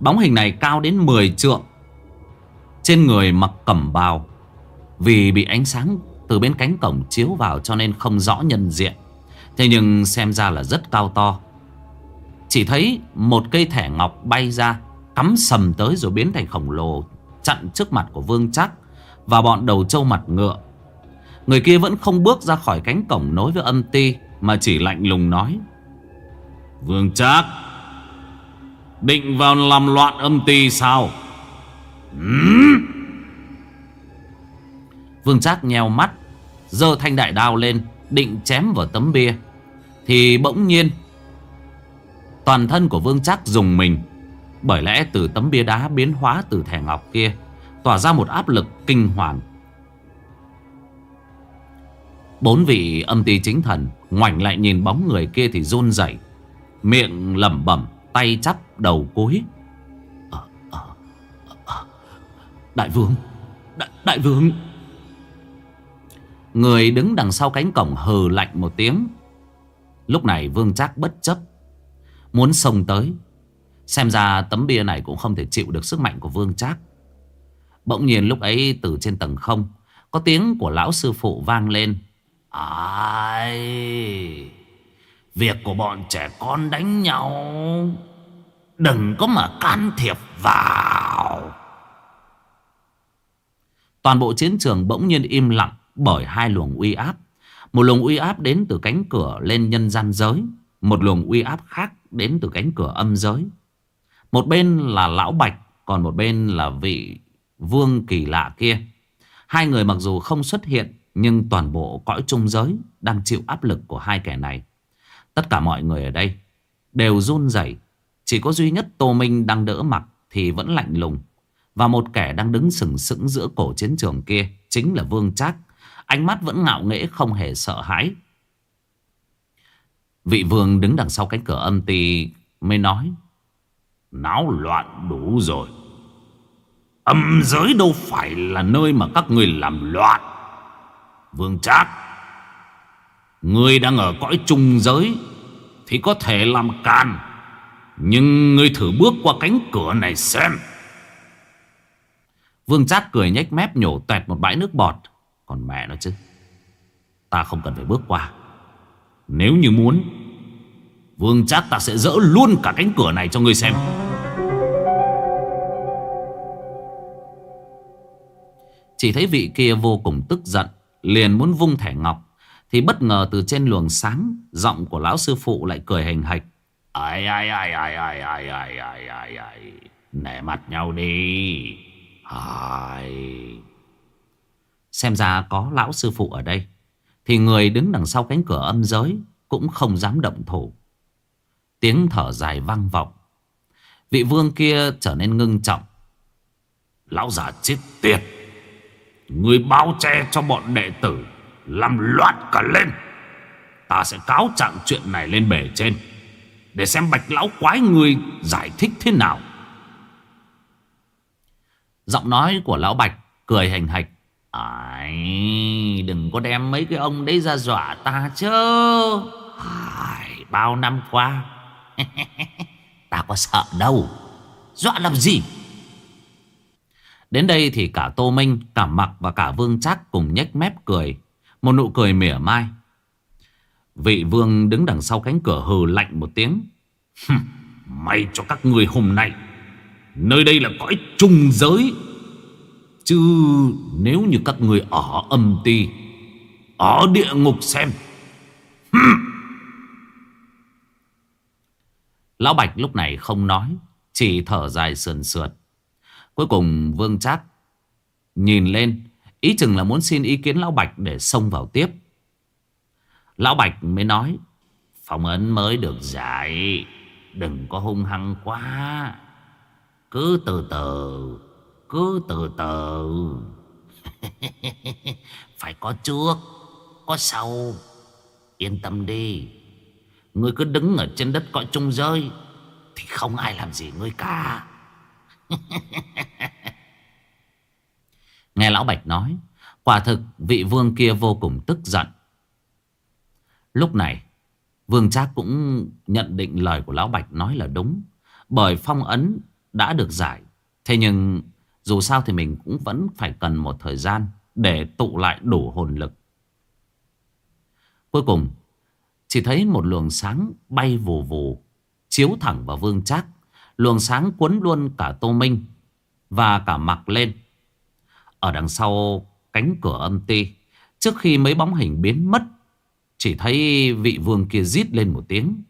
Bóng hình này cao đến 10 trượng, Trên người mặc cẩm bào, Vì bị ánh sáng từ bên cánh cổng chiếu vào cho nên không rõ nhân diện. Thế nhưng xem ra là rất cao to. Chỉ thấy một cây thẻ ngọc bay ra, Cắm sầm tới rồi biến thành khổng lồ Chặn trước mặt của Vương Trác Và bọn đầu trâu mặt ngựa. Người kia vẫn không bước ra khỏi cánh cổng nối với âm ti Mà chỉ lạnh lùng nói. Vương Trác Định vào làm loạn âm ti sao? Uhm. Vương Trác nheo mắt giơ thanh đại đao lên Định chém vào tấm bia. Thì bỗng nhiên Toàn thân của Vương Trác dùng mình Bởi lẽ từ tấm bia đá biến hóa từ thẻ ngọc kia Tỏa ra một áp lực kinh hoàng Bốn vị âm ti chính thần Ngoảnh lại nhìn bóng người kia thì run rẩy Miệng lẩm bẩm Tay chắp đầu cúi. À, à, à, Đại vương Đại, đại vương. Người đứng đằng sau cánh cổng hừ lạnh một tiếng. Lúc này Vương Trác bất chấp Muốn xông tới. Xem ra tấm bia này cũng không thể chịu được sức mạnh của Vương Trác. Bỗng nhiên lúc ấy từ trên tầng không Có tiếng của lão sư phụ vang lên. Ai Việc của bọn trẻ con đánh nhau Đừng có mà can thiệp vào Toàn bộ chiến trường bỗng nhiên im lặng bởi hai luồng uy áp. Một luồng uy áp đến từ cánh cửa lên nhân gian giới. Một luồng uy áp khác đến từ cánh cửa âm giới. Một bên là Lão Bạch, còn một bên là vị vương kỳ lạ kia. Hai người mặc dù không xuất hiện, nhưng toàn bộ cõi trung giới Đang chịu áp lực của hai kẻ này. Tất cả mọi người ở đây Đều run rẩy. Chỉ có duy nhất Tô Minh đang đỡ mặt Thì vẫn lạnh lùng. Và một kẻ đang đứng sừng sững giữa cổ chiến trường kia Chính là Vương Trác. Ánh mắt vẫn ngạo nghễ, không hề sợ hãi. Vị vương đứng đằng sau cánh cửa âm ti Mới nói, Náo loạn đủ rồi. Âm giới đâu phải là nơi mà các người làm loạn. Vương Trác. Ngươi đang ở cõi trung giới Thì có thể làm càn, Nhưng ngươi thử bước qua cánh cửa này xem. Vương Trác cười nhếch mép nhổ tẹt một bãi nước bọt. Còn mẹ nó chứ Ta không cần phải bước qua. Nếu như muốn Vương Trác ta sẽ dỡ luôn cả cánh cửa này cho ngươi xem. Chỉ thấy vị kia vô cùng tức giận. Liền muốn vung thẻ ngọc, Thì bất ngờ từ trên luồng sáng, Giọng của lão sư phụ lại cười hình hạch. Ai ai ai ai ai ai ai ai ai ai, Nể mặt nhau đi. Ai. Xem ra có lão sư phụ ở đây, Thì người đứng đằng sau cánh cửa âm giới Cũng không dám động thủ. Tiếng thở dài vang vọng. Vị vương kia trở nên ngưng trọng. Lão già chết tiệt. Người bao che cho bọn đệ tử Làm loạn cả lên. Ta sẽ cáo trạng chuyện này lên bể trên Để xem bạch lão quái người giải thích thế nào. Giọng nói của lão bạch cười hành hạch. Ai, đừng có đem mấy cái ông đấy ra dọa ta chứ. Ai, Bao năm qua. Ta có sợ đâu. Dọa làm gì? Đến đây thì cả Tô Minh, Cả Mặc và cả Vương Trác cùng nhếch mép cười. Một nụ cười mỉa mai. Vị vương đứng đằng sau cánh cửa hừ lạnh một tiếng. May cho các người hôm nay. Nơi đây là cõi trung giới. Chứ nếu như các người ở âm ti, Ở địa ngục xem. Lão Bạch lúc này không nói, Chỉ thở dài sườn sượt. Cuối cùng Vương Trác Nhìn lên, Ý chừng là muốn xin ý kiến Lão Bạch để xông vào tiếp. Lão Bạch mới nói Phòng ấn mới được giải, Đừng có hung hăng quá. Cứ từ từ, Cứ từ từ. Phải có trước, Có sau. Yên tâm đi. Ngươi cứ đứng ở trên đất cõi trung rơi Thì không ai làm gì ngươi cả. Nghe Lão Bạch nói, Quả thực vị vương kia vô cùng tức giận. Lúc này, Vương Trác cũng nhận định lời của Lão Bạch nói là đúng, Bởi phong ấn đã được giải. Thế nhưng, dù sao thì mình cũng vẫn phải cần một thời gian Để tụ lại đủ hồn lực. Cuối cùng, Chỉ thấy một luồng sáng bay vù vù, Chiếu thẳng vào Vương Trác. Luồng sáng cuốn luôn cả Tô Minh Và cả mặc lên. Ở đằng sau cánh cửa âm ti Trước khi mấy bóng hình biến mất Chỉ thấy vị vương kia rít lên một tiếng.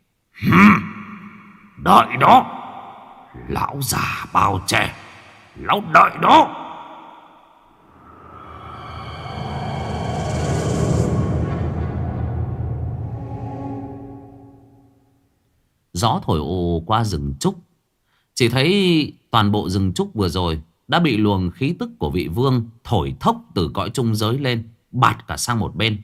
Đợi đó Lão già bao che Lão đợi đó. Gió thổi ồ qua rừng trúc chỉ thấy toàn bộ rừng trúc vừa rồi Đã bị luồng khí tức của vị vương Thổi thốc từ cõi trung giới lên, Bạt cả sang một bên.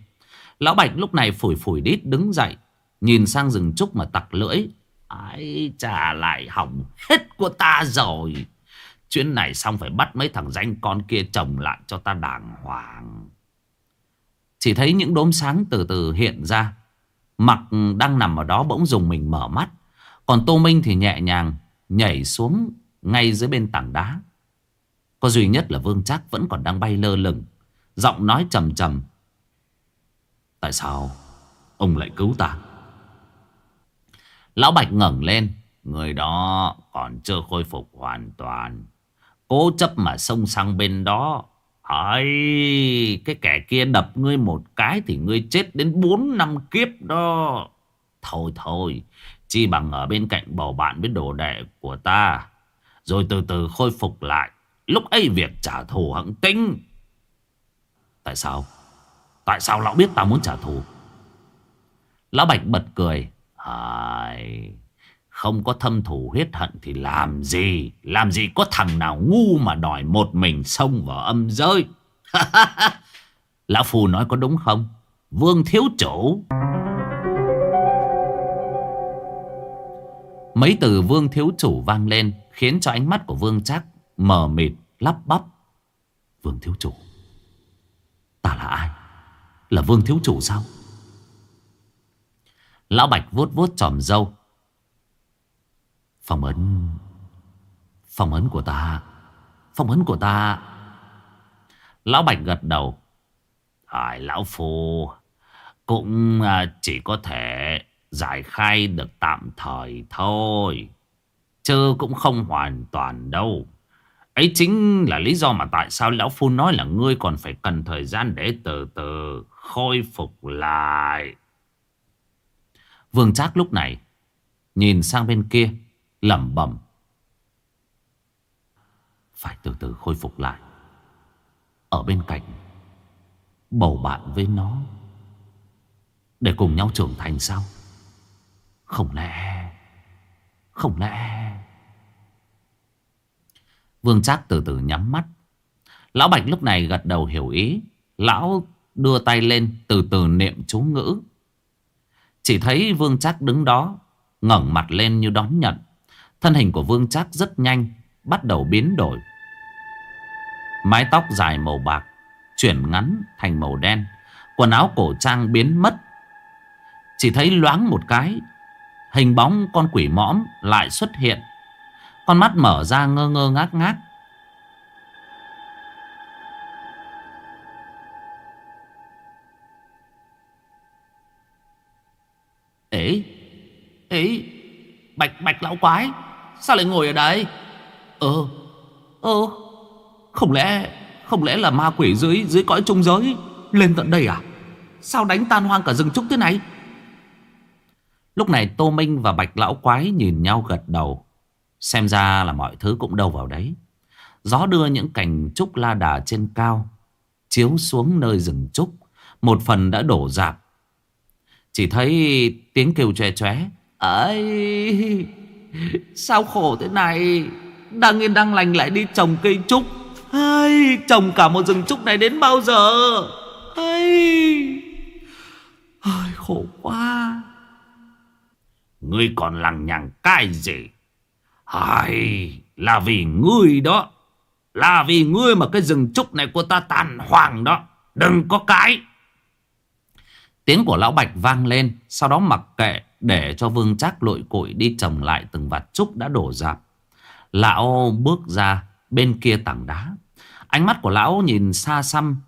Lão Bạch lúc này phủi phủi đít đứng dậy, Nhìn sang rừng trúc mà tặc lưỡi. Ái trả lại hỏng hết của ta rồi. Chuyến này xong phải bắt mấy thằng danh con kia chồng lại cho ta đàng hoàng. Chỉ thấy những đốm sáng từ từ hiện ra. Mặc đang nằm ở đó bỗng dùng mình mở mắt. Còn Tô Minh thì nhẹ nhàng nhảy xuống ngay dưới bên tảng đá. Có duy nhất là Vương Trác vẫn còn đang bay lơ lửng Giọng nói trầm trầm. Tại sao ông lại cứu ta? Lão Bạch ngẩng lên Người đó còn chưa khôi phục hoàn toàn. Cố chấp mà xông sang bên đó. Ấy cái kẻ kia đập ngươi một cái thì ngươi chết đến 4 năm kiếp đó. Thôi thôi, chi bằng ở bên cạnh bầu bạn với đồ đệ của ta. Rồi từ từ khôi phục lại. Lúc ấy việc trả thù hẳn tính. Tại sao? Tại sao lão biết ta muốn trả thù Lão Bạch bật cười Ai... Không có thâm thù huyết hận thì làm gì Làm gì có thằng nào ngu mà đòi một mình xông vào âm giới Lão Phù nói có đúng không Vương thiếu chủ Mấy từ vương thiếu chủ vang lên, Khiến cho ánh mắt của vương chắc Mờ mịt, lắp bắp. Vương thiếu chủ, Ta là ai? Là vương thiếu chủ sao? Lão Bạch vuốt vuốt tròm dâu Phong ấn Phong ấn của ta, Phong ấn của ta. Lão Bạch gật đầu. Hỏi Lão Phu, Cũng à, chỉ có thể giải khai được tạm thời thôi. Chứ cũng không hoàn toàn đâu. Ấy chính là lý do mà tại sao Lão Phu nói là ngươi còn phải cần thời gian để từ từ khôi phục lại. Vương Trác lúc này nhìn sang bên kia, lẩm bẩm phải từ từ khôi phục lại ở bên cạnh, bầu bạn với nó để cùng nhau trưởng thành sao không lẽ không lẽ? Vương trác từ từ nhắm mắt. Lão bạch lúc này gật đầu hiểu ý. Lão đưa tay lên từ từ niệm chú ngữ. Chỉ thấy vương trác đứng đó, ngẩng mặt lên như đón nhận. Thân hình của Vương Trác rất nhanh, Bắt đầu biến đổi. Mái tóc dài màu bạc, Chuyển ngắn thành màu đen. Quần áo cổ trang biến mất. Chỉ thấy loáng một cái Hình bóng con quỷ mõm lại xuất hiện. Con mắt mở ra ngơ ngơ ngác ngác. Ê Ê, Bạch bạch lão quái, Sao lại ngồi ở đây? Ờ Ờ Không lẽ Không lẽ là ma quỷ dưới dưới cõi trung giới Lên tận đây à? Sao đánh tan hoang cả rừng trúc thế này? Lúc này Tô Minh và Bạch Lão Quái nhìn nhau gật đầu. Xem ra là mọi thứ cũng đâu vào đấy. Gió đưa những cành trúc la đà trên cao Chiếu xuống nơi rừng trúc Một phần đã đổ dạp. Chỉ thấy tiếng kêu chòe chóe ấy Sao khổ thế này? Đang yên đang lành lại đi trồng cây trúc. Ai, Trồng cả một rừng trúc này đến bao giờ? Ai, Ai, Khổ quá. Ngươi còn lằng nhằng cái gì Hay Là vì ngươi đó Là vì ngươi mà cái rừng trúc này của ta tàn hoàng đó Đừng có cái Tiếng của lão Bạch vang lên Sau đó mặc kệ để cho Vương Trác lội cội đi trồng lại từng vạt trúc đã đổ dạp. Lão bước ra bên kia tảng đá. Ánh mắt của lão nhìn xa xăm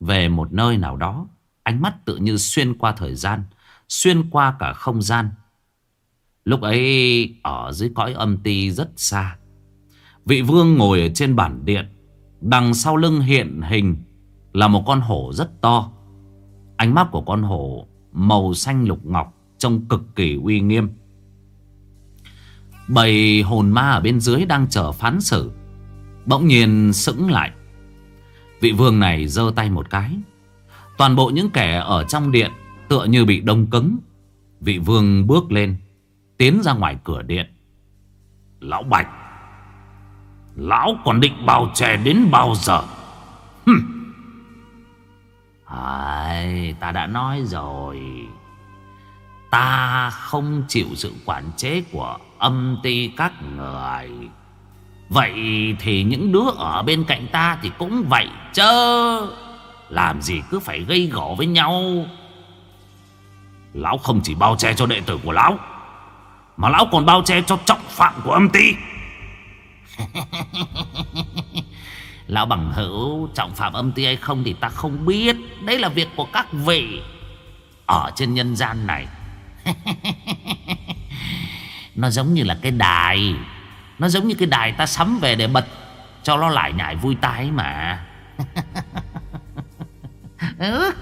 về một nơi nào đó. Ánh mắt tự như xuyên qua thời gian, xuyên qua cả không gian. Lúc ấy, ở dưới cõi âm ti rất xa. Vị vương ngồi ở trên bản điện. Đằng sau lưng hiện hình là một con hổ rất to. Ánh mắt của con hổ màu xanh lục ngọc Trông cực kỳ uy nghiêm Bầy hồn ma ở bên dưới đang chờ phán xử Bỗng nhiên sững lại Vị vương này giơ tay một cái Toàn bộ những kẻ ở trong điện Tựa như bị đông cứng Vị vương bước lên Tiến ra ngoài cửa điện. Lão Bạch Lão còn định bào chè đến bao giờ? Hừm. Ai, Ta đã nói rồi. Ta không chịu sự quản chế của âm ti các người. Vậy thì những đứa ở bên cạnh ta thì cũng vậy chứ Làm gì cứ phải gây gổ với nhau. Lão không chỉ bao che cho đệ tử của lão mà lão còn bao che cho trọng phạm của âm ti. Lão bằng hữu trọng phạm âm ti hay không thì ta không biết. Đấy là việc của các vị Ở trên nhân gian này. Nó giống như là cái đài. Nó giống như cái đài ta sắm về để bật Cho nó lại nhảy vui tai mà. Ừ.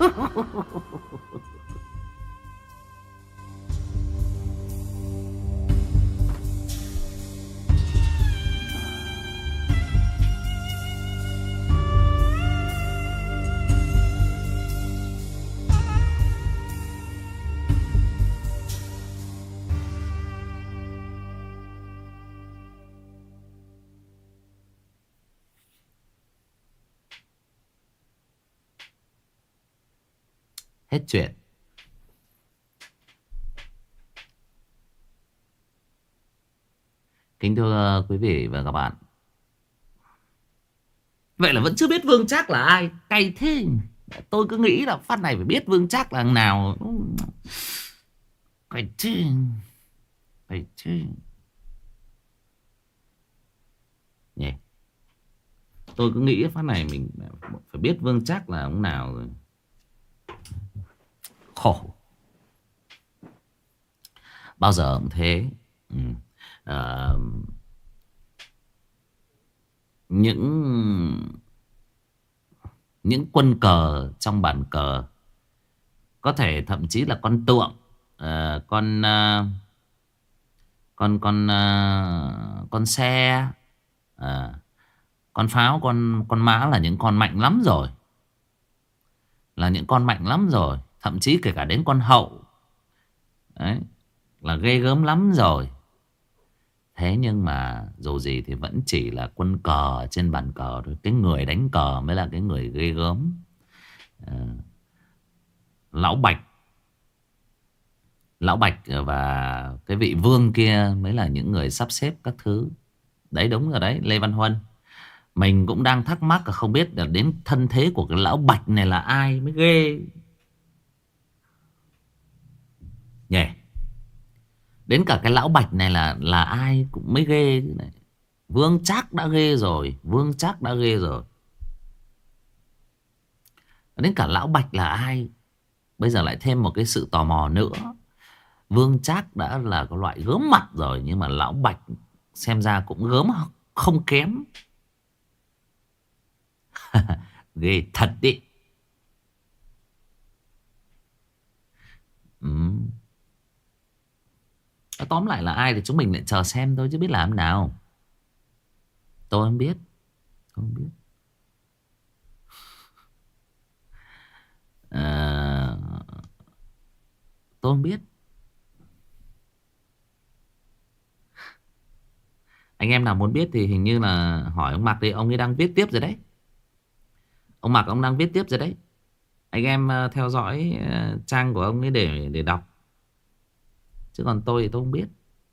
Hết chuyện. Kính thưa ờ, quý vị và các bạn. Vậy là vẫn chưa biết Vương Trác là ai. Cay thế Tôi cứ nghĩ là phát này phải biết Vương Trác là nào. Cay thế Cay thế Nhỉ. Tôi cứ nghĩ phát này mình phải biết Vương Trác là ông nào rồi. Khổ. Bao giờ cũng thế. Ừ. à, Những Những quân cờ trong bản cờ Có thể thậm chí là con tượng à, Con à, Con con à, Con xe à, con pháo con con mã là những con mạnh lắm rồi. Là những con mạnh lắm rồi thậm chí kể cả đến con hậu. Đấy là ghê gớm lắm rồi. Thế nhưng mà dù gì thì vẫn chỉ là quân cờ trên bàn cờ thôi. Cái người đánh cờ mới là cái người ghê gớm. À, lão bạch. Lão bạch và cái vị vương kia mới là những người sắp xếp các thứ. Đấy đúng rồi đấy lê văn huân. Mình cũng đang thắc mắc là không biết là đến thân thế của cái lão Bạch này là ai mới ghê. Nhỉ? Đến cả cái lão Bạch này là là ai cũng mới ghê này. Vương Trác đã ghê rồi, Vương Trác đã ghê rồi. Đến cả lão Bạch là ai? Bây giờ lại thêm một cái sự tò mò nữa. Vương Trác đã là cái loại gớm mặt rồi nhưng mà lão Bạch xem ra cũng gớm không kém. Ghê thật đi. Ừ. Ờ, tóm lại là ai thì chúng mình lại chờ xem thôi chứ biết làm nào. Tôi không biết. Tôi không biết. À, tôi không biết. Anh em nào muốn biết thì hình như là hỏi ông Mạc thì Ông ấy đang viết tiếp rồi đấy Ông Mạc ông đang viết tiếp rồi đấy Anh em ờ, theo dõi trang của ông ấy để để đọc Chứ còn tôi thì tôi không biết.